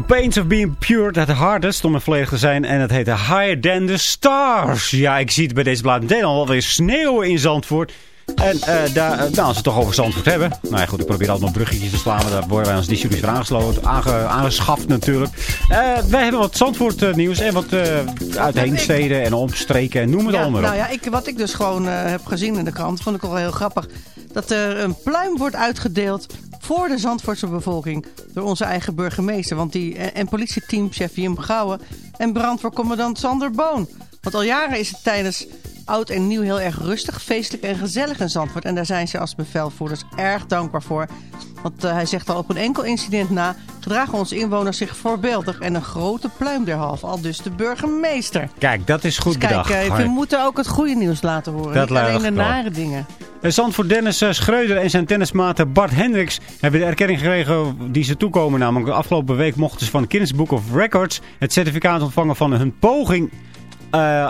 [SPEAKER 3] Pains of Being Pure at the Hardest, om er volledig te zijn. En het heet Higher Than the Stars. Ja, ik zie het bij deze plaat meteen al alweer sneeuwen in Zandvoort. En eh, daar, eh, nou, als we het toch over Zandvoort hebben. Nou ja, goed, ik probeer altijd nog bruggetjes te slaan. Maar daar worden wij als distributie voor aangesloten, aange, aangeschaft natuurlijk. Eh, wij hebben wat Zandvoort nieuws en wat uh, uitheensteden en omstreken en noem het
[SPEAKER 5] Ja,
[SPEAKER 3] allemaal
[SPEAKER 5] nou
[SPEAKER 3] op.
[SPEAKER 5] ja, ik, wat ik dus gewoon heb gezien in de krant, vond ik al wel heel grappig. Dat er een pluim wordt uitgedeeld voor de Zandvoortse bevolking door onze eigen burgemeester. Want die, en, en politieteamchef Jim Gouwen en brandweercommandant Sander Boon. Want al jaren is het tijdens oud en nieuw heel erg rustig, feestelijk en gezellig in Zandvoort. En daar zijn ze als bevelvoerders erg dankbaar voor. Want eh, hij zegt al op een enkel incident na gedragen onze inwoners zich voorbeeldig en een grote pluim derhalve. Al dus de burgemeester.
[SPEAKER 3] Kijk, dat is goed
[SPEAKER 5] Dus kijk,
[SPEAKER 3] bedacht.
[SPEAKER 5] eh, we moeten ook het goede nieuws laten horen.
[SPEAKER 3] Dat
[SPEAKER 5] niet alleen de nare dingen.
[SPEAKER 3] Eh, Zandvoort Dennis Schreuder en zijn tennismaat Bart Hendricks hebben de erkenning gekregen die ze toekomen. Namelijk de afgelopen week mochten ze van de Guinness Book of Records het certificaat ontvangen van hun poging.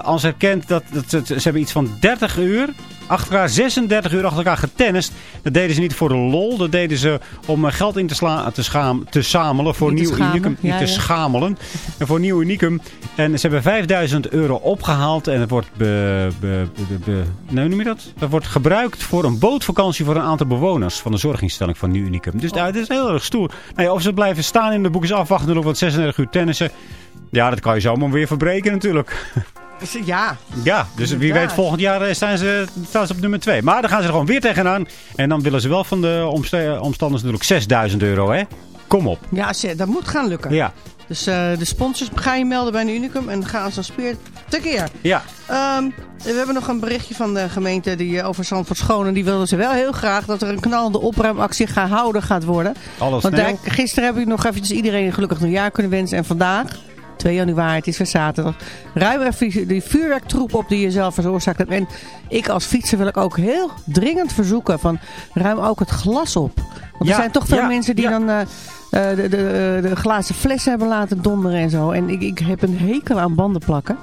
[SPEAKER 3] als erkend dat, dat ze, ze hebben iets van 30 uur, achter elkaar, 36 uur achter elkaar getennist. Dat deden ze niet voor de lol, dat deden ze om eh, geld in te, sla, te, schaam, te zamelen voor
[SPEAKER 5] Niet
[SPEAKER 3] nieuw
[SPEAKER 5] schamen,
[SPEAKER 3] unicum. Niet te
[SPEAKER 5] ja.
[SPEAKER 3] schamelen. En voor nieuw unicum. En ze hebben 5000 euro opgehaald en het wordt, be, be, be, hoe noem je dat? Dat wordt gebruikt voor een bootvakantie voor een aantal bewoners van de zorginstelling van Nieuw Unicum. Dus nou, het is heel erg stoer. Nou ja, of ze blijven staan in de boek is afwachten nog wat 36 uur tennissen. Ja, dat kan je zomaar weer verbreken natuurlijk.
[SPEAKER 5] Ja,
[SPEAKER 3] Ja, dus wie weet volgend jaar eh, staan ze, staan ze op nummer 2. Maar dan gaan ze er gewoon weer tegenaan. En dan willen ze wel van de omste- omstanders natuurlijk 6000 euro, hè? Kom op.
[SPEAKER 5] ja dat moet gaan lukken.
[SPEAKER 3] Ja,
[SPEAKER 5] Dus eh, de sponsors ga je melden bij de Unicum en gaan ze een speer tekeer.
[SPEAKER 3] ja.
[SPEAKER 5] Ehm, we hebben nog een berichtje van de gemeente die, eh, over Zandvoort Schoon. En die wilden ze wel heel graag dat er een knallende opruimactie gehouden gaat worden.
[SPEAKER 3] Alles
[SPEAKER 5] Want daar, gisteren heb ik nog eventjes iedereen een gelukkig nieuwjaar kunnen wensen. En vandaag, 2 januari, het is weer zaterdag, ruim even die vuurwerktroep op die je zelf veroorzaakt hebt. En ik als fietser wil ik ook heel dringend verzoeken van ruim ook het glas op. Want
[SPEAKER 3] Ja,
[SPEAKER 5] er zijn toch veel
[SPEAKER 3] ja,
[SPEAKER 5] mensen die
[SPEAKER 3] ja.
[SPEAKER 5] dan eh, eh, de, de, de glazen flessen hebben laten donderen en zo. En ik, ik heb een hekel aan banden plakken.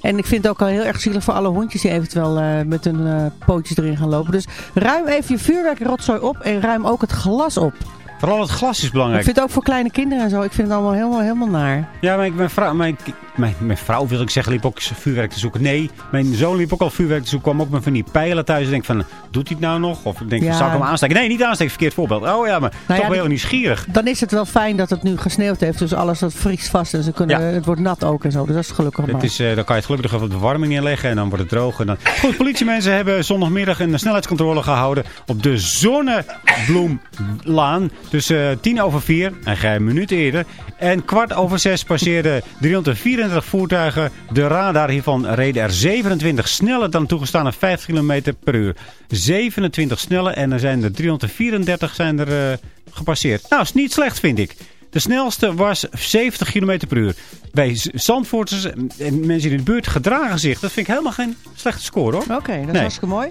[SPEAKER 5] En ik vind het ook al heel erg zielig voor alle hondjes die eventueel eh, met hun eh, pootjes erin gaan lopen. Dus ruim even je vuurwerkrotzooi op en ruim ook het glas op.
[SPEAKER 3] Vooral het glas is
[SPEAKER 5] Ik
[SPEAKER 3] belangrijk.
[SPEAKER 5] vind het ook voor kleine kinderen en zo. Ik vind het allemaal helemaal, helemaal naar.
[SPEAKER 3] Ja, maar ik- mijn vrouw, mijn, mijn, mijn vrouw wil ik zeggen, liep ook vuurwerk te zoeken. Nee, mijn zoon liep ook al vuurwerk te zoeken. Kwam ook met van die pijlen thuis. En denk van, doet hij het nou nog? Of ik denk,
[SPEAKER 5] Ja.
[SPEAKER 3] zal ik hem aansteken? Nee, niet aansteken. Verkeerd voorbeeld. Oh ja, maar toch
[SPEAKER 5] ja,
[SPEAKER 3] wel heel nieuwsgierig.
[SPEAKER 5] Dan is het wel fijn dat het nu gesneeuwd heeft. Dus alles dat vriest vast. En ze kunnen,
[SPEAKER 3] Ja.
[SPEAKER 5] het wordt nat ook en zo. Dus dat is gelukkig maar.
[SPEAKER 3] Het is, eh, dan kan je het gelukkig even op de verwarming neerleggen en dan wordt het droog. En dan... Goed, politiemensen hebben zondagmiddag een snelheidscontrole gehouden op de Zonnebloemlaan. Tussen eh, tien over vier, en een minuut eerder. En kwart over zes passeerde 334
[SPEAKER 6] 22 voertuigen. De radar hiervan reden er 27 sneller dan toegestane 50 km per uur. 27 sneller en er zijn er 334 zijn er, eh, gepasseerd. Nou, is niet slecht vind ik. De snelste was 70 km per uur. Bij Zandvoorters en mensen in de buurt gedragen zich. Dat vind ik helemaal geen slechte score hoor.
[SPEAKER 5] Oké, dat
[SPEAKER 6] Nee.
[SPEAKER 5] hartstikke mooi.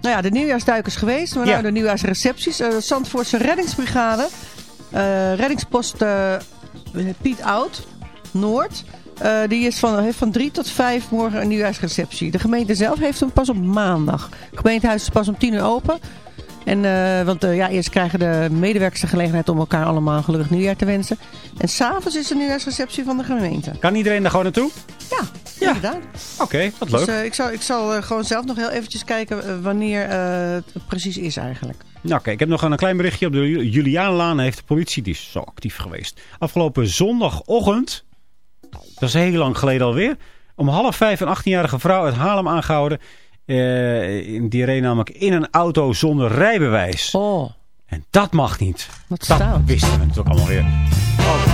[SPEAKER 5] Nou ja, de nieuwjaarsduik is geweest. Maar
[SPEAKER 6] Ja.
[SPEAKER 5] nou de nieuwjaarsrecepties. De Zandvoortse reddingsbrigade. eh, reddingspost Piet Oud, Noord. Eh, die is van, heeft van 3 tot 5 morgen een nieuwjaarsreceptie. De gemeente zelf heeft hem pas op maandag. Het gemeentehuis is pas om 10 uur open. En, eh, want eh, ja, eerst krijgen de medewerkers de gelegenheid om elkaar allemaal een gelukkig nieuwjaar te wensen. En s'avonds is de nieuwjaarsreceptie van de gemeente.
[SPEAKER 6] Kan iedereen daar gewoon naartoe?
[SPEAKER 5] Ja,
[SPEAKER 6] Ja.
[SPEAKER 5] inderdaad.
[SPEAKER 6] Oké, wat
[SPEAKER 5] Dus
[SPEAKER 6] leuk.
[SPEAKER 5] eh, ik zal, ik zal gewoon zelf nog heel eventjes kijken wanneer het precies is eigenlijk.
[SPEAKER 6] Nou, oké, ik heb nog een klein berichtje. Op de Ju- Juliaanlaan heeft de politie, die is zo actief geweest. Afgelopen zondagochtend, dat is heel lang geleden alweer, om half vijf een 18-jarige vrouw uit Haarlem aangehouden. Eh, die reed namelijk in een auto zonder rijbewijs.
[SPEAKER 5] Oh,
[SPEAKER 6] En dat mag niet.
[SPEAKER 5] wat
[SPEAKER 6] Dat
[SPEAKER 5] stout.
[SPEAKER 6] wisten we natuurlijk allemaal weer.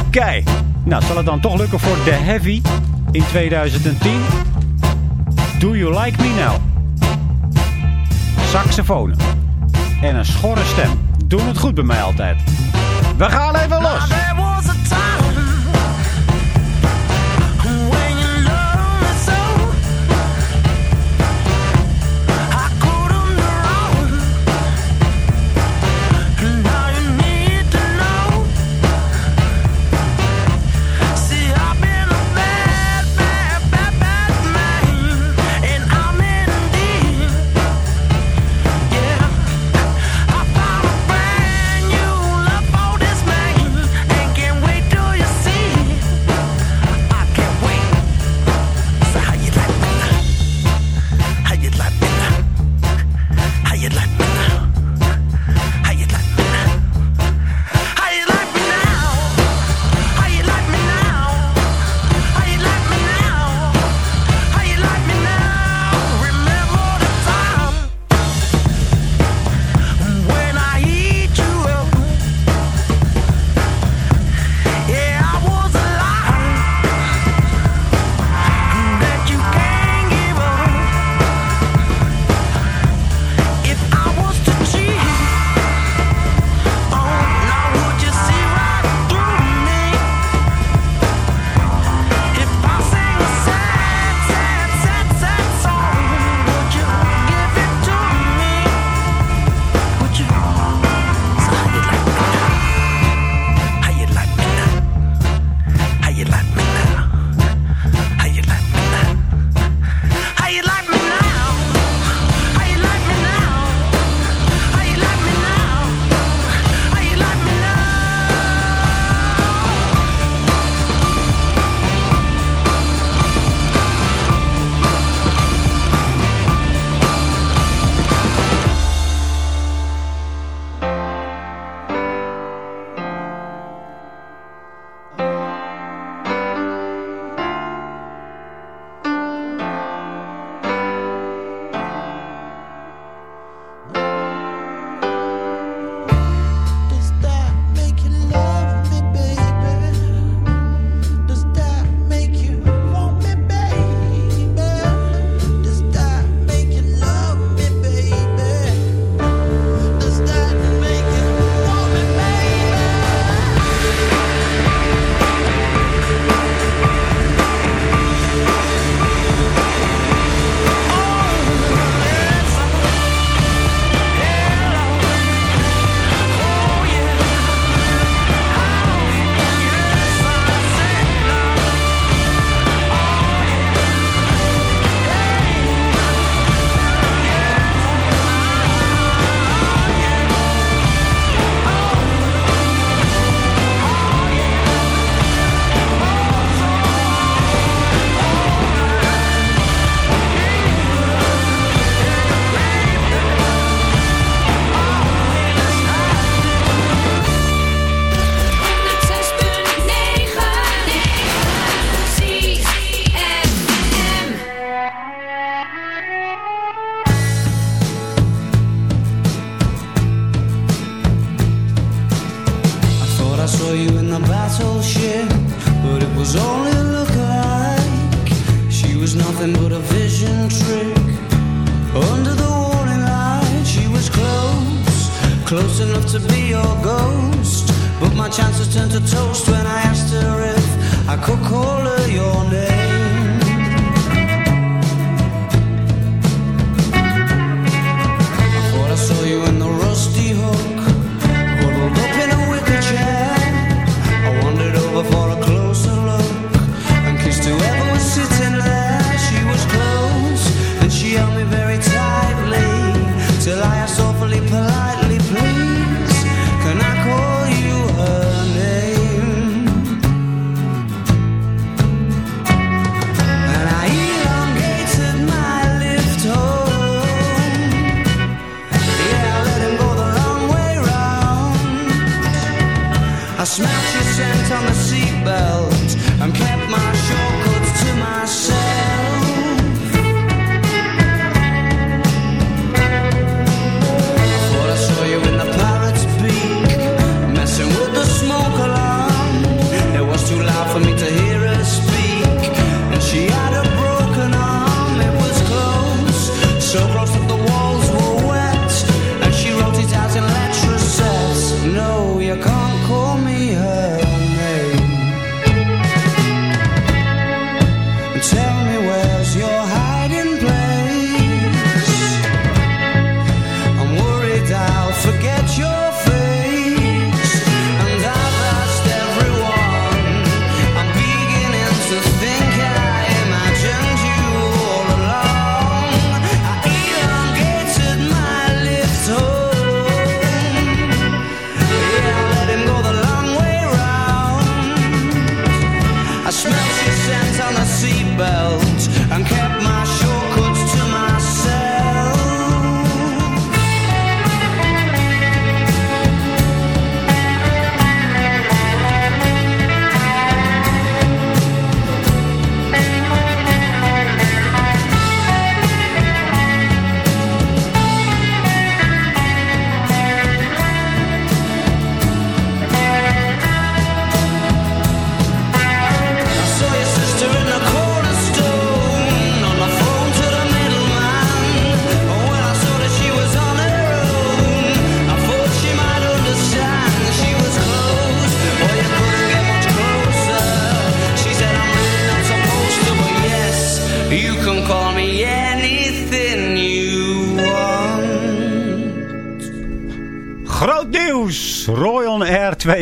[SPEAKER 6] Oké, nou zal het dan toch lukken voor The Heavy in 2010? Do You Like Me Now? Saxofoon. En een schorre stem. Doen het goed bij mij altijd. We gaan even los.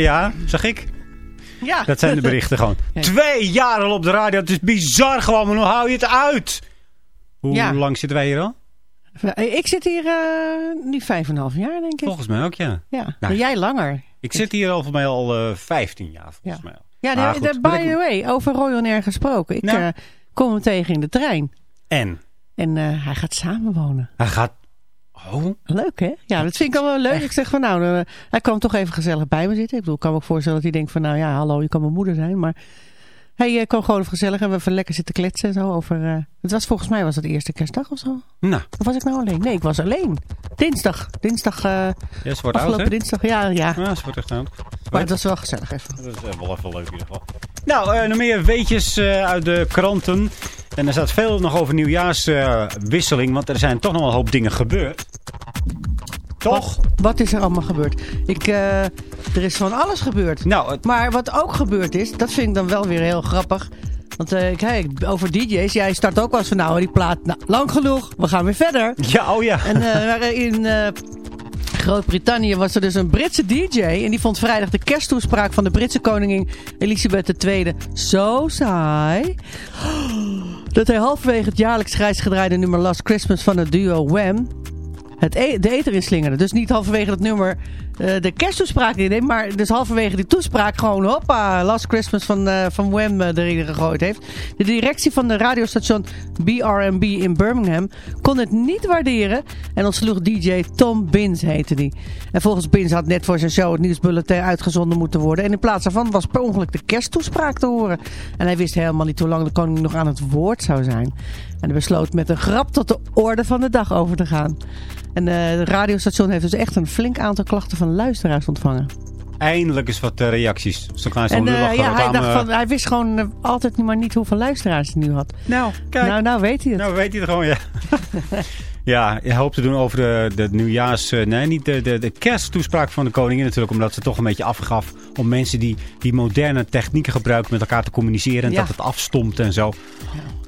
[SPEAKER 3] Jaar. Zeg ik?
[SPEAKER 5] Ja.
[SPEAKER 3] Dat zijn de berichten gewoon.
[SPEAKER 5] Ja.
[SPEAKER 3] Twee jaar al op de radio. Het is bizar gewoon, maar hoe hou je het uit? Hoe
[SPEAKER 5] Ja.
[SPEAKER 3] lang zitten wij hier al?
[SPEAKER 5] Ik zit hier eh, nu vijf en een half jaar, denk ik.
[SPEAKER 3] Volgens mij ook, ja.
[SPEAKER 5] Ja, maar jij langer.
[SPEAKER 3] Ik zit hier al voor mij al eh 15 jaar, volgens
[SPEAKER 5] Ja.
[SPEAKER 3] mij.
[SPEAKER 5] Ja, de, by the way, over Roy on Air gesproken. Ik
[SPEAKER 3] Nou.
[SPEAKER 5] eh, kom hem tegen in de trein.
[SPEAKER 3] En
[SPEAKER 5] En eh, hij gaat samenwonen.
[SPEAKER 3] hij gaat... Oh,
[SPEAKER 5] Leuk, hè? Ja, dat vind ik wel leuk. Ik zeg van nou, eh, hij kwam toch even gezellig bij me zitten. Ik bedoel, ik kan me ook voorstellen dat hij denkt van nou ja, hallo, je kan mijn moeder zijn. Maar hij eh, kwam gewoon even gezellig en we even lekker zitten kletsen en zo over... eh, het was volgens mij was het de eerste kerstdag of zo.
[SPEAKER 3] nou.
[SPEAKER 5] Of was ik nou alleen? Nee, ik was alleen. Dinsdag. Dinsdag, eh
[SPEAKER 3] Ja, ze wordt oud,
[SPEAKER 5] afgelopen dinsdag. Ja, ja.
[SPEAKER 3] Ja, ze wordt echt oud.
[SPEAKER 5] Maar het was wel gezellig even.
[SPEAKER 3] Dat is wel even leuk in ieder geval. Nou, nog meer weetjes uit de kranten. En er staat veel nog over nieuwjaarswisseling. want er zijn toch nog wel een hoop dingen gebeurd. Toch?
[SPEAKER 5] Wat, wat is er allemaal gebeurd? Ik, eh, er is van alles gebeurd.
[SPEAKER 3] Nou, het-
[SPEAKER 5] Maar wat ook gebeurd is, dat vind ik dan wel weer heel grappig. Want eh, kijk, over DJ's, jij start ook wel eens van nou, die plaat, nou, lang genoeg, we gaan weer verder.
[SPEAKER 3] ja, oh ja.
[SPEAKER 5] En eh, in Groot-Brittannië was er dus een Britse DJ. En die vond vrijdag de kersttoespraak van de Britse koningin Elisabeth II zo saai. Dat hij halverwege het jaarlijks grijsgedraaide nummer Last Christmas van het duo Wham... Het e de eter inslingerde. Dus niet halverwege dat nummer de kersttoespraak in neemt. Maar dus halverwege die toespraak gewoon hoppa. Last Christmas van, eh, van Wham eh, erin gegooid heeft. De directie van de radiostation BRB in Birmingham kon het niet waarderen. En ontsloeg DJ Tom Bins heette die. En volgens Bins had net voor zijn show het nieuwsbulletin uitgezonden moeten worden. En in plaats daarvan was per ongeluk de kersttoespraak te horen. En hij wist helemaal niet hoe lang de koning nog aan het woord zou zijn. En hij besloot met een grap tot de orde van de dag over te gaan. En eh, de radiostation heeft dus echt een flink aantal klachten van luisteraars ontvangen.
[SPEAKER 3] eindelijk eens wat eh, reacties. Zo gaan ze
[SPEAKER 5] En
[SPEAKER 3] lachen,
[SPEAKER 5] ja, hij, dacht van, hij wist gewoon eh, altijd maar niet hoeveel luisteraars hij nu had.
[SPEAKER 3] Nou, kijk.
[SPEAKER 5] Nou, nou weet hij het.
[SPEAKER 3] Nou, weet hij het gewoon, ja. ja, je hoopt te doen over de, de nieuwjaars... nee, niet de, de, de kersttoespraak van de koningin natuurlijk. Omdat ze toch een beetje afgaf om mensen die, die moderne technieken gebruiken met elkaar te communiceren. En
[SPEAKER 5] Ja.
[SPEAKER 3] dat het afstomt en zo. Ik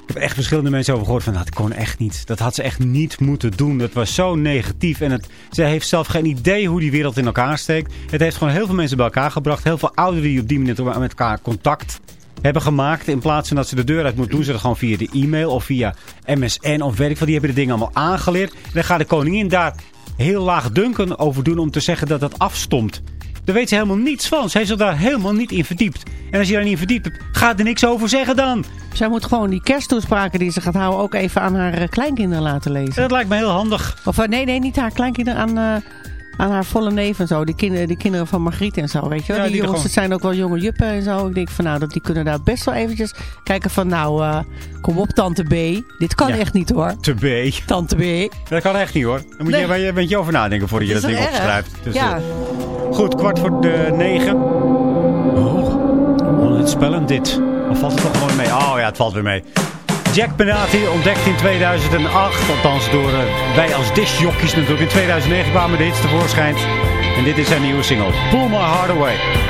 [SPEAKER 3] heb echt verschillende mensen over gehoord van dat kon echt niet. Dat had ze echt niet moeten doen. Dat was zo negatief. En het, ze heeft zelf geen idee hoe die wereld in elkaar steekt. Het heeft gewoon heel veel mensen bij elkaar gebracht. Heel veel ouderen die op die manier met elkaar contact hebben gemaakt. In plaats van dat ze de deur uit moeten doen ze dat gewoon via de e-mail of via MSN of ik wat. Die hebben de dingen allemaal aangeleerd. En dan gaat de koningin daar heel laag dunken over doen om te zeggen dat dat afstomt. Daar weet ze helemaal niets van. Ze heeft zich daar helemaal niet in verdiept. En als je daar niet in verdiept hebt, ga er niks over zeggen dan.
[SPEAKER 5] Zij moet gewoon die kersttoespraken die ze gaat houden ook even aan haar eh, kleinkinderen laten lezen.
[SPEAKER 3] Dat lijkt me heel handig.
[SPEAKER 5] Of eh, nee, nee, niet haar kleinkinderen, aan, eh, aan haar volle neef en zo. Die kinderen, die kinderen van Margriet en zo, weet je wel.
[SPEAKER 3] Ja,
[SPEAKER 5] die,
[SPEAKER 3] die
[SPEAKER 5] jongens, zijn ook wel jonge juppen en zo. Ik denk van nou, dat die kunnen daar best wel eventjes kijken van nou, kom op tante B. Dit kan
[SPEAKER 3] Ja.
[SPEAKER 5] echt niet hoor.
[SPEAKER 3] Te B.
[SPEAKER 5] Tante B.
[SPEAKER 3] Dat kan echt niet hoor. Daar moet
[SPEAKER 5] Nee.
[SPEAKER 3] je een beetje over nadenken voordat je dat
[SPEAKER 5] is
[SPEAKER 3] ding
[SPEAKER 5] erg?
[SPEAKER 3] opschrijft. Dus,
[SPEAKER 5] ja.
[SPEAKER 3] Goed, kwart voor de negen. Oh, onheilspellend dit. Of valt het toch gewoon mee? Oh ja, het valt weer mee. Jack Penati ontdekt in 2008, althans door eh, wij als discjockeys natuurlijk. In 2009 kwamen de hits tevoorschijn. En dit is zijn nieuwe single, Pull My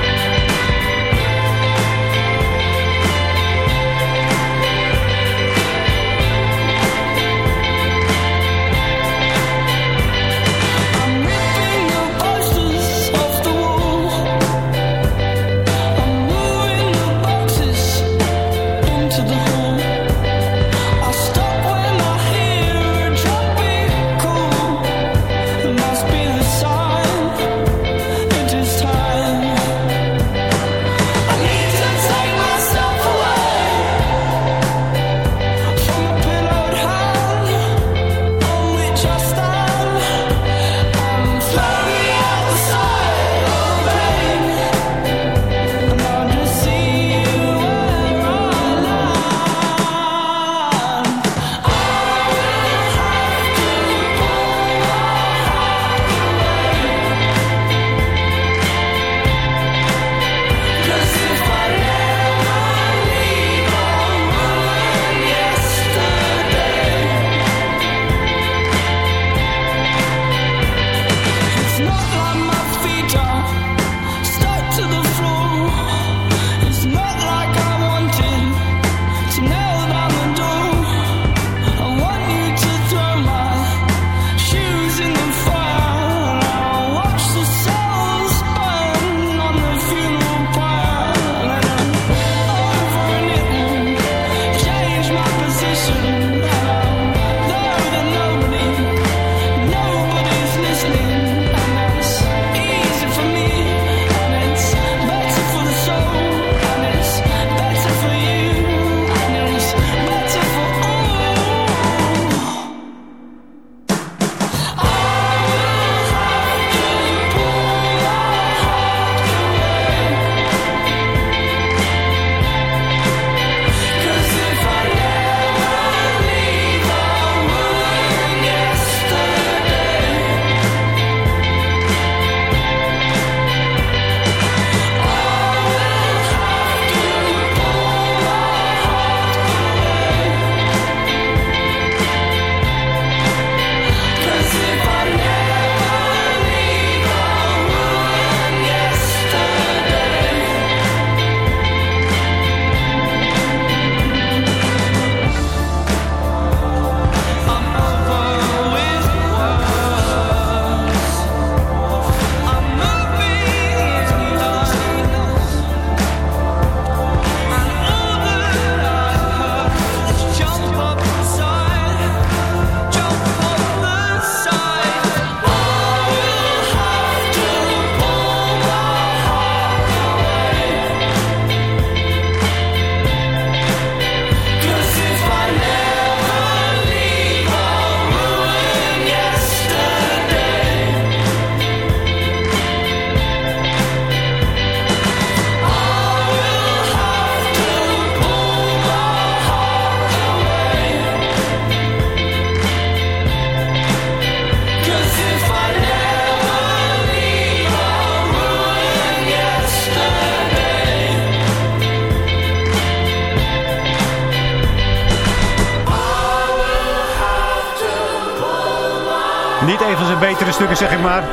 [SPEAKER 3] van zijn betere stukken, zeg ik maar.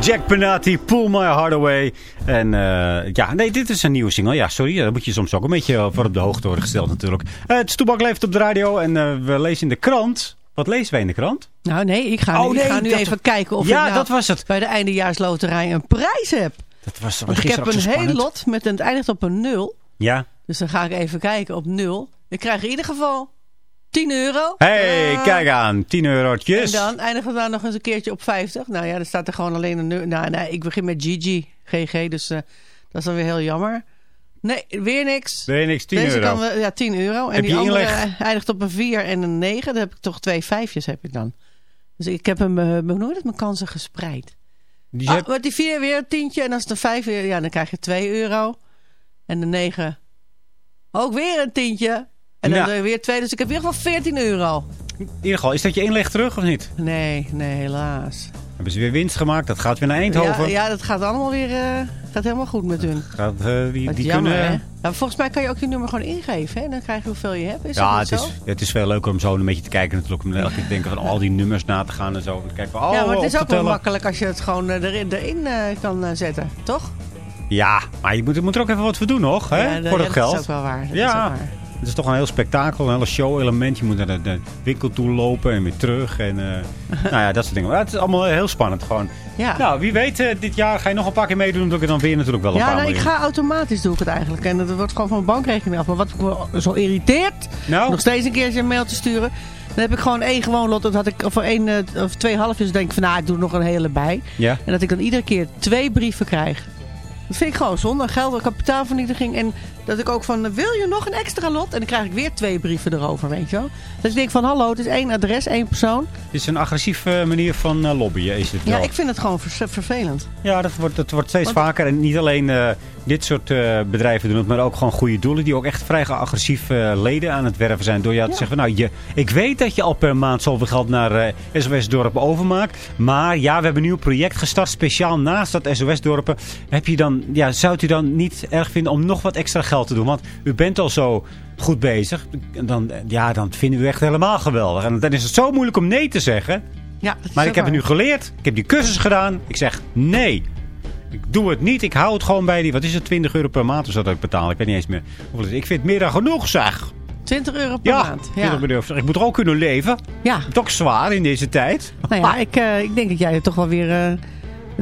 [SPEAKER 3] Jack Benati, Pull My Heart Away. En eh, ja, nee, dit is een nieuwe single. Ja, sorry, daar moet je soms ook een beetje voor op de hoogte worden gesteld natuurlijk. Eh, het Stoebak leeft op de radio en eh, we lezen in de krant. Wat lezen wij in de krant?
[SPEAKER 5] Nou nee, ik ga
[SPEAKER 3] Oh,
[SPEAKER 5] nu, ik
[SPEAKER 3] nee,
[SPEAKER 5] ga nu even kijken of
[SPEAKER 3] Ja,
[SPEAKER 5] ik nou
[SPEAKER 3] dat was het.
[SPEAKER 5] bij de eindejaarsloterij een prijs heb.
[SPEAKER 3] Dat was
[SPEAKER 5] Want ik heb een heel
[SPEAKER 3] spannend.
[SPEAKER 5] lot met een, het eindigt op een nul.
[SPEAKER 3] Ja.
[SPEAKER 5] Dus dan ga ik even kijken op nul. Ik krijg in ieder geval 10 euro.
[SPEAKER 3] hey, kijk aan. 10 eurotjes.
[SPEAKER 5] En dan eindigen we daar nog eens een keertje op 50. Nou ja, dan staat er gewoon alleen een. Nou, nee, ik begin met Gigi, GG, dus eh, dat is dan weer heel jammer. Nee, weer niks.
[SPEAKER 3] Nee, niks, 10
[SPEAKER 5] Deze
[SPEAKER 3] euro.
[SPEAKER 5] kan we, ja, 10 euro. En
[SPEAKER 3] Heb
[SPEAKER 5] die
[SPEAKER 3] je
[SPEAKER 5] andere
[SPEAKER 3] inleg?
[SPEAKER 5] eh, eindigt op een 4 en een 9. Dan heb ik toch twee vijfjes heb ik dan. Dus ik heb hem, uh, nooit mijn kansen gespreid.
[SPEAKER 3] Die
[SPEAKER 5] Ah,
[SPEAKER 3] heb-
[SPEAKER 5] met die 4 weer een tientje. En als het een 5 weer, ja, dan krijg je 2 euro. En de 9 ook weer een tientje. En dan
[SPEAKER 3] Nou.
[SPEAKER 5] weer 2. Dus ik heb in ieder geval 14 euro.
[SPEAKER 3] In ieder geval, is dat je inleg terug of niet?
[SPEAKER 5] Nee, nee, helaas.
[SPEAKER 3] Hebben ze weer winst gemaakt? Dat gaat weer naar Eindhoven.
[SPEAKER 5] Ja, ja, dat gaat allemaal weer uh, gaat helemaal goed met hun.
[SPEAKER 3] Gaat, uh, die
[SPEAKER 5] Dat
[SPEAKER 3] die
[SPEAKER 5] is jammer,
[SPEAKER 3] kunnen...
[SPEAKER 5] hè? Ja, volgens mij kan je ook je nummer gewoon ingeven. Hè? Dan krijg je hoeveel je hebt. Is
[SPEAKER 3] ja, het
[SPEAKER 5] niet
[SPEAKER 3] is,
[SPEAKER 5] zo?
[SPEAKER 3] het is veel leuker om zo een beetje te kijken natuurlijk. Om elke keer te denken van al die nummers na te gaan en zo. Kijken oh,
[SPEAKER 5] ja, maar het is ook wel makkelijk als je het gewoon eh, erin, erin eh, kan eh, zetten. Toch?
[SPEAKER 3] Ja, maar je moet, je moet er ook even wat voor doen nog, hè?
[SPEAKER 5] Ja,
[SPEAKER 3] voor dat geld.
[SPEAKER 5] Dat is ook wel waar. Dat is
[SPEAKER 3] ja,
[SPEAKER 5] ook waar.
[SPEAKER 3] Het is toch een heel spektakel, een hele show-element. Je moet naar de, winkel toe lopen en weer terug. En, eh, nou ja, dat soort dingen. Maar het is allemaal heel spannend gewoon.
[SPEAKER 5] Ja.
[SPEAKER 3] Nou, wie weet, eh, dit jaar ga je nog een paar keer meedoen. Dan doe ik het dan weer natuurlijk wel een
[SPEAKER 5] Ja,
[SPEAKER 3] paar
[SPEAKER 5] nou, ik ga automatisch doe ik het eigenlijk. En dat wordt gewoon van mijn bankrekening af. Maar wat me zo irriteert,
[SPEAKER 3] Nou?
[SPEAKER 5] nog steeds een keertje een mail te sturen. Dan heb ik gewoon één gewoon lot. Dat had ik voor één eh, of twee halfjes. denk ik van, nou, ik doe er nog een hele bij.
[SPEAKER 3] Ja.
[SPEAKER 5] En dat ik dan iedere keer twee brieven krijg. Dat vind ik gewoon zonde. Geld, kapitaalvernietiging. En dat ik ook van, wil je nog een extra lot? En dan krijg ik weer twee brieven erover, weet je wel. Dus ik denk van, hallo, het is één adres, één persoon.
[SPEAKER 3] Het is een agressieve manier van eh, lobbyen, is het
[SPEAKER 5] Ja,
[SPEAKER 3] wel.
[SPEAKER 5] ik vind het gewoon ver- vervelend.
[SPEAKER 3] Ja, dat wordt, dat wordt steeds
[SPEAKER 5] Want-
[SPEAKER 3] vaker. En niet alleen eh, dit soort eh, bedrijven doen het, maar ook gewoon goede doelen. Die ook echt vrij agressief eh, leden aan het werven zijn. Door jou te
[SPEAKER 5] Ja.
[SPEAKER 3] zeggen, van, nou, je, ik weet dat je al per maand zoveel geld naar eh, SOS-dorp overmaakt. Maar ja, we hebben een nieuw project gestart. Speciaal naast dat SOS-dorpen. Heb je dan, ja, zou u dan niet erg vinden om nog wat extra geld te doen? Want u bent al zo goed bezig. Dan, ja, dan vinden we echt helemaal geweldig. En dan is het zo moeilijk om nee te zeggen.
[SPEAKER 5] Ja, dat is
[SPEAKER 3] Maar ik heb het nu geleerd. Ik heb die cursus gedaan. Ik zeg nee. Ik doe het niet. Ik hou het gewoon bij die. Wat is het? 20 euro per maand of zo dat ik betaal. Ik weet niet eens meer. hoeveel het is. Ik vind het meer dan genoeg, zeg.
[SPEAKER 5] 20 euro per
[SPEAKER 3] Ja,
[SPEAKER 5] maand.
[SPEAKER 3] 20 euro. Ik moet er ook kunnen leven.
[SPEAKER 5] ja.
[SPEAKER 3] Toch zwaar in deze tijd.
[SPEAKER 5] Nou ja, ik, eh, ik denk dat jij toch wel weer... eh,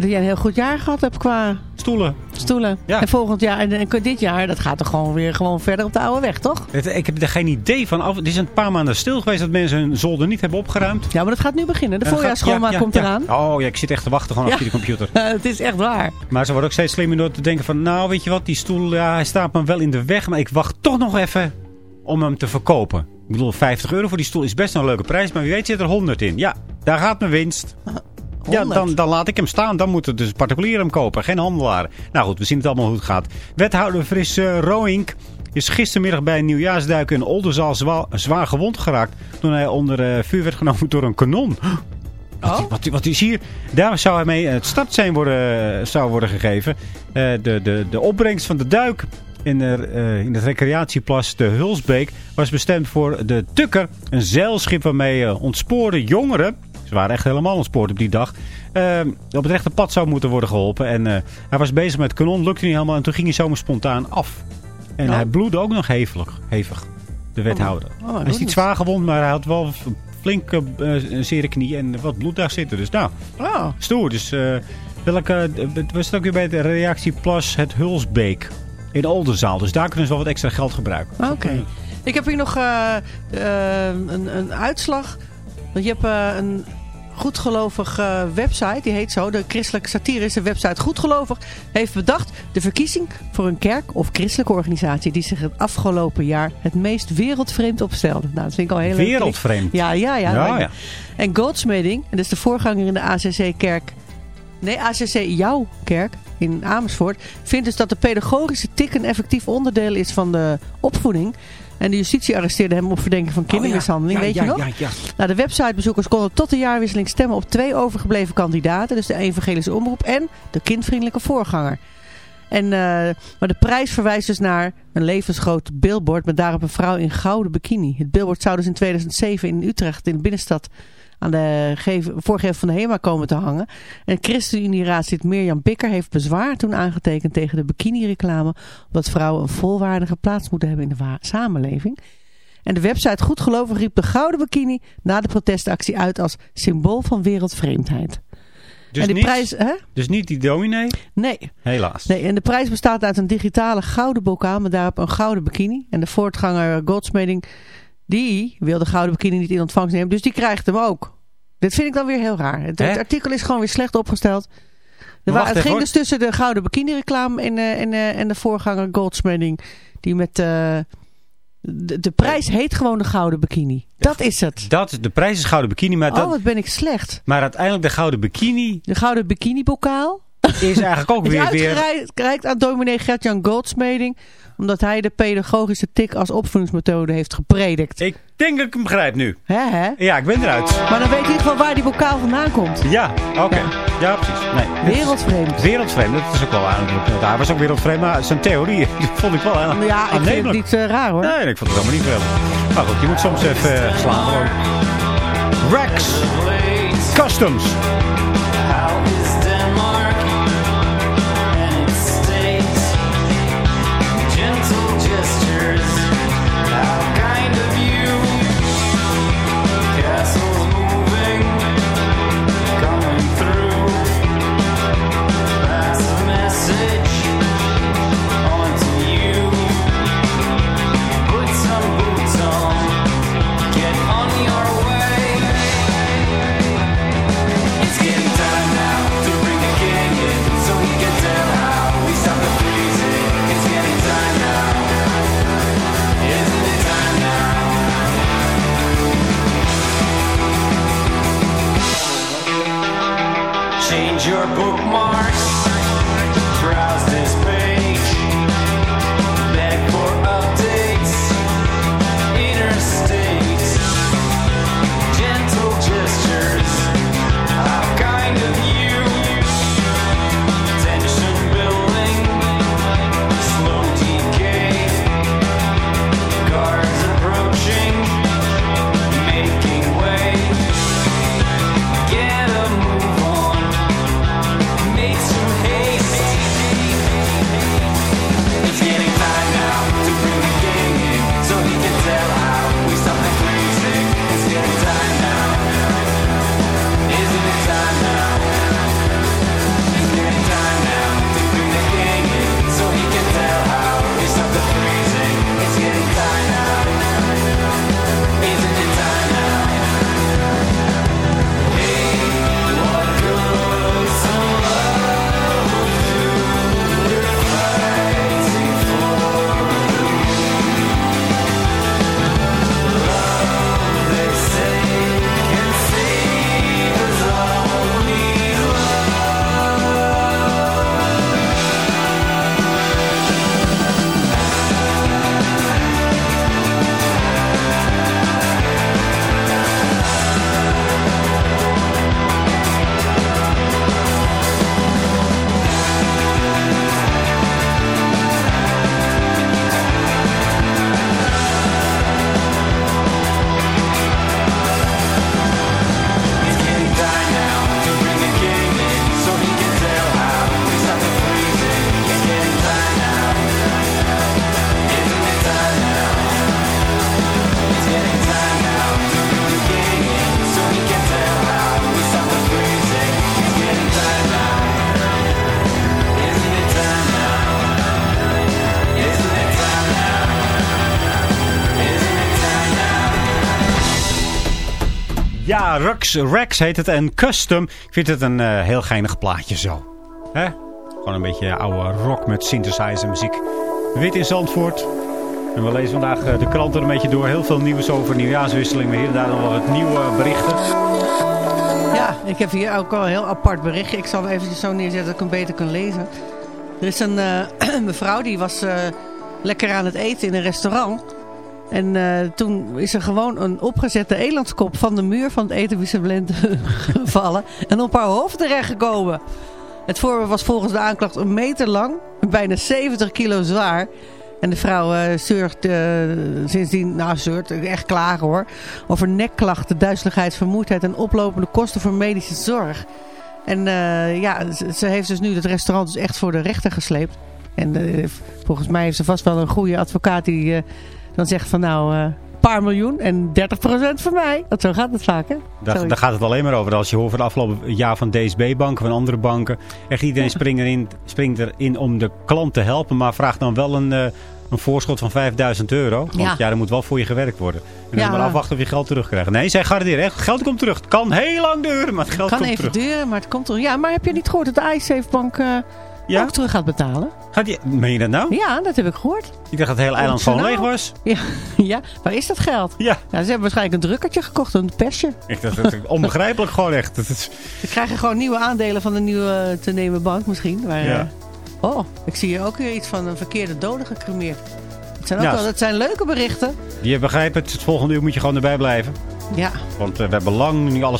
[SPEAKER 5] dat jij een heel goed jaar gehad hebt qua
[SPEAKER 3] Stoelen.
[SPEAKER 5] stoelen.
[SPEAKER 3] Ja.
[SPEAKER 5] En volgend jaar en, en dit jaar, dat gaat toch gewoon weer gewoon verder op de oude weg, toch?
[SPEAKER 3] Het- Ik heb er geen idee van. af. Het is een paar maanden stil geweest dat mensen hun zolder niet hebben opgeruimd.
[SPEAKER 5] Ja, maar dat gaat nu beginnen. De voorjaarsschoonmaak
[SPEAKER 3] ja,
[SPEAKER 5] komt eraan.
[SPEAKER 3] Oh ja, ik zit echt te wachten gewoon achter die computer.
[SPEAKER 5] het is echt waar.
[SPEAKER 3] Maar ze worden ook steeds slimmer door te denken van... Nou, weet je wat, die stoel, ja, hij staat me wel in de weg. Maar ik wacht toch nog even om hem te verkopen. Ik bedoel, 50 euro voor die stoel is best een leuke prijs. Maar wie weet zit er 100 in. Ja, daar gaat mijn winst. Ja,
[SPEAKER 5] 100.
[SPEAKER 3] dan, dan laat ik hem staan. Dan moeten dus particulier hem kopen, geen handelaar. Nou goed, we zien het allemaal hoe het gaat. Wethouder Fris uh, Roink is gistermiddag bij een nieuwjaarsduik in Oldenzaal zwaar, zwaar gewond geraakt... toen hij onder uh, vuur werd genomen door een kanon. Wat,
[SPEAKER 5] Oh?
[SPEAKER 3] wat, wat is hier? Daar zou hij mee het startsein worden, zou worden gegeven. Uh, de, de, de opbrengst van de duik in, de, uh, in het recreatieplas de Hulsbeek was bestemd voor de Tukker. Een zeilschip waarmee uh, ontspoorde jongeren, ze waren echt helemaal ontspoord op die dag, uh, op het rechte pad zou moeten worden geholpen. En uh, hij was bezig met kanon, lukte niet helemaal en toen ging hij zomaar spontaan af. En
[SPEAKER 5] Oh.
[SPEAKER 3] hij bloedde ook nog hevig, hevig de wethouder.
[SPEAKER 5] Oh, oh,
[SPEAKER 3] hij is niet zwaar gewond, maar hij had wel flink uh, een zere knie en wat bloed daar zitten. Dus nou, stoer. Dus uh, welke, was het ook weer bij de reactieplas het Hulsbeek in Oldenzaal. Dus daar kunnen ze wel wat extra geld gebruiken.
[SPEAKER 5] Oké. Okay. Ik heb hier nog uh, uh, een, een, uitslag. Want je hebt uh, een goedgelovig uh, website, die heet zo, de christelijke satirische website Goedgelovig, heeft bedacht de verkiezing voor een kerk of christelijke organisatie die zich het afgelopen jaar het meest wereldvreemd opstelde. Nou, dat vind ik al heel
[SPEAKER 3] Wereldvreemd?
[SPEAKER 5] Ja, ja, ja.
[SPEAKER 3] ja, ja.
[SPEAKER 5] En Goldsmeding, en dat is de voorganger in de ACC-kerk, nee, ACC Jouw Kerk in Amersfoort, vindt dus dat de pedagogische tik een effectief onderdeel is van de opvoeding. En de justitie arresteerde hem op verdenking van kindermishandeling,
[SPEAKER 3] oh, ja.
[SPEAKER 5] weet
[SPEAKER 3] ja,
[SPEAKER 5] je nog?
[SPEAKER 3] Ja, ja.
[SPEAKER 5] Nou, de websitebezoekers konden tot de jaarwisseling stemmen op twee overgebleven kandidaten. Dus de evangelische omroep en de kindvriendelijke voorganger. En, uh, maar de prijs verwijst dus naar een levensgroot billboard met daarop een vrouw in gouden bikini. Het billboard zou dus in 2007 in Utrecht in de binnenstad aan de voorgevel van de HEMA komen te hangen. En ChristenUnie-raadslid Mirjam Bikker heeft bezwaar toen aangetekend tegen de bikini-reclame. Omdat vrouwen een volwaardige plaats moeten hebben in de samenleving. En de website Goedgelovig riep de gouden bikini na de protestactie uit als symbool van wereldvreemdheid.
[SPEAKER 3] Dus,
[SPEAKER 5] en de
[SPEAKER 3] niet,
[SPEAKER 5] prijs, hè?
[SPEAKER 3] dus niet die dominee?
[SPEAKER 5] Nee.
[SPEAKER 3] Helaas.
[SPEAKER 5] nee. En de prijs bestaat uit een digitale gouden bokaal met daarop een gouden bikini. En de voortganger Goldsmeding, die wil de gouden bikini niet in ontvangst nemen. Dus die krijgt hem ook. Dit vind ik dan weer heel raar. Het, artikel is gewoon weer slecht opgesteld. Er het
[SPEAKER 3] even,
[SPEAKER 5] ging
[SPEAKER 3] hoor.
[SPEAKER 5] dus tussen de gouden bikini reclame en, eh, en, eh, en de voorganger Goldsmeding. Die met... eh, de, de prijs heet gewoon de gouden bikini. Dat is het.
[SPEAKER 3] Dat, de prijs is gouden bikini, maar,
[SPEAKER 5] Oh,
[SPEAKER 3] dat,
[SPEAKER 5] wat ben ik slecht.
[SPEAKER 3] maar uiteindelijk de gouden bikini
[SPEAKER 5] De gouden bikini bokaal.
[SPEAKER 3] is eigenlijk ook weer... weer
[SPEAKER 5] uitgereikt aan dominee Gert-Jan Goldsmeding. Omdat hij de pedagogische tik als opvoedingsmethode heeft gepredikt.
[SPEAKER 3] ik denk dat ik hem begrijp nu.
[SPEAKER 5] Hè, hè?
[SPEAKER 3] Ja, ik ben eruit.
[SPEAKER 5] Maar dan weet je in ieder geval waar die bokaal vandaan komt.
[SPEAKER 3] Ja, oké. Ja. precies. Nee,
[SPEAKER 5] Wereldvreemd.
[SPEAKER 3] Wereldvreemd, dat is ook wel aannemelijk. Hij was ook wereldvreemd, maar zijn theorie vond ik wel heel
[SPEAKER 5] Ja, ik vind het niet eh, raar hoor.
[SPEAKER 3] Nee, ik vond het helemaal niet veel. Maar goed, je moet soms even uh, slaan gewoon. Rex Customs.
[SPEAKER 7] bookmark.
[SPEAKER 3] Ja, Rex, Rex heet het en Custom. Ik vind het een eh, heel geinig plaatje zo. Hè? Gewoon een beetje oude rock met synthesizer muziek. Wit in Zandvoort. En we lezen vandaag eh, de kranten een beetje door. Heel veel nieuws over nieuwjaarswisseling. Maar hier en daar nog wat nieuwe berichten.
[SPEAKER 5] Ja, ik heb hier ook al een heel apart berichtje. Ik zal eventjes zo neerzetten dat ik hem beter kan lezen. Er is een eh, mevrouw die was lekker aan het eten in een restaurant. En eh, toen is er gewoon een opgezette elandskop van de muur van het etenwisselblend gevallen. En op haar hoofd terechtgekomen. Het voorwerp was volgens de aanklacht een meter lang bijna 70 kilo zwaar. En de vrouw eh zeurt eh, sindsdien, nou zeurt, echt klagen hoor, over nekklachten, duizeligheid, vermoeidheid en oplopende kosten voor medische zorg. En ja, ze, heeft dus nu het restaurant dus echt voor de rechter gesleept. En volgens mij heeft ze vast wel een goede advocaat die dan zegt van nou, eh, een paar miljoen en 30% voor mij. Dat zo gaat het vaak hè.
[SPEAKER 3] Daar, gaat het alleen maar over. Als je hoort van de afgelopen jaar van DSB-banken, van andere banken. Echt iedereen springt, erin, springt erin om de klant te helpen. Maar vraagt dan wel een, eh, een voorschot van 5000 euro. Want ja.
[SPEAKER 5] Ja.
[SPEAKER 3] er moet wel voor je gewerkt worden. En dan
[SPEAKER 5] Ja.
[SPEAKER 3] maar afwachten of je geld terugkrijgt. Nee, zij garanderen echt. Geld komt terug. Het kan heel lang duren, maar het geld
[SPEAKER 5] kan
[SPEAKER 3] komt
[SPEAKER 5] even
[SPEAKER 3] terug.
[SPEAKER 5] duren, maar het komt er. Ja, maar heb je niet gehoord dat de iSafe Bank eh,
[SPEAKER 3] Ja?
[SPEAKER 5] ook terug gaat betalen?
[SPEAKER 3] Gaat die, meen je dat nou?
[SPEAKER 5] Ja, dat heb ik gehoord.
[SPEAKER 3] Ik dacht dat het hele eiland gewoon leeg was.
[SPEAKER 5] Ja, ja, waar is dat geld?
[SPEAKER 3] Ja,
[SPEAKER 5] Ja, ze hebben waarschijnlijk een drukkertje gekocht, een persje.
[SPEAKER 3] ik dacht, dat is onbegrijpelijk gewoon echt. Dat is,
[SPEAKER 5] Ze krijgen gewoon nieuwe aandelen van de nieuwe eh, te nemen bank misschien. Maar,
[SPEAKER 3] Ja.
[SPEAKER 5] eh, oh, ik zie hier ook weer iets van een verkeerde dode gecremeerd. Het zijn, ook
[SPEAKER 3] Ja.
[SPEAKER 5] wel, dat zijn leuke berichten.
[SPEAKER 3] je begrijpt het. Het volgende uur moet je gewoon erbij blijven.
[SPEAKER 5] Ja,
[SPEAKER 3] Want eh, we hebben lang niet alles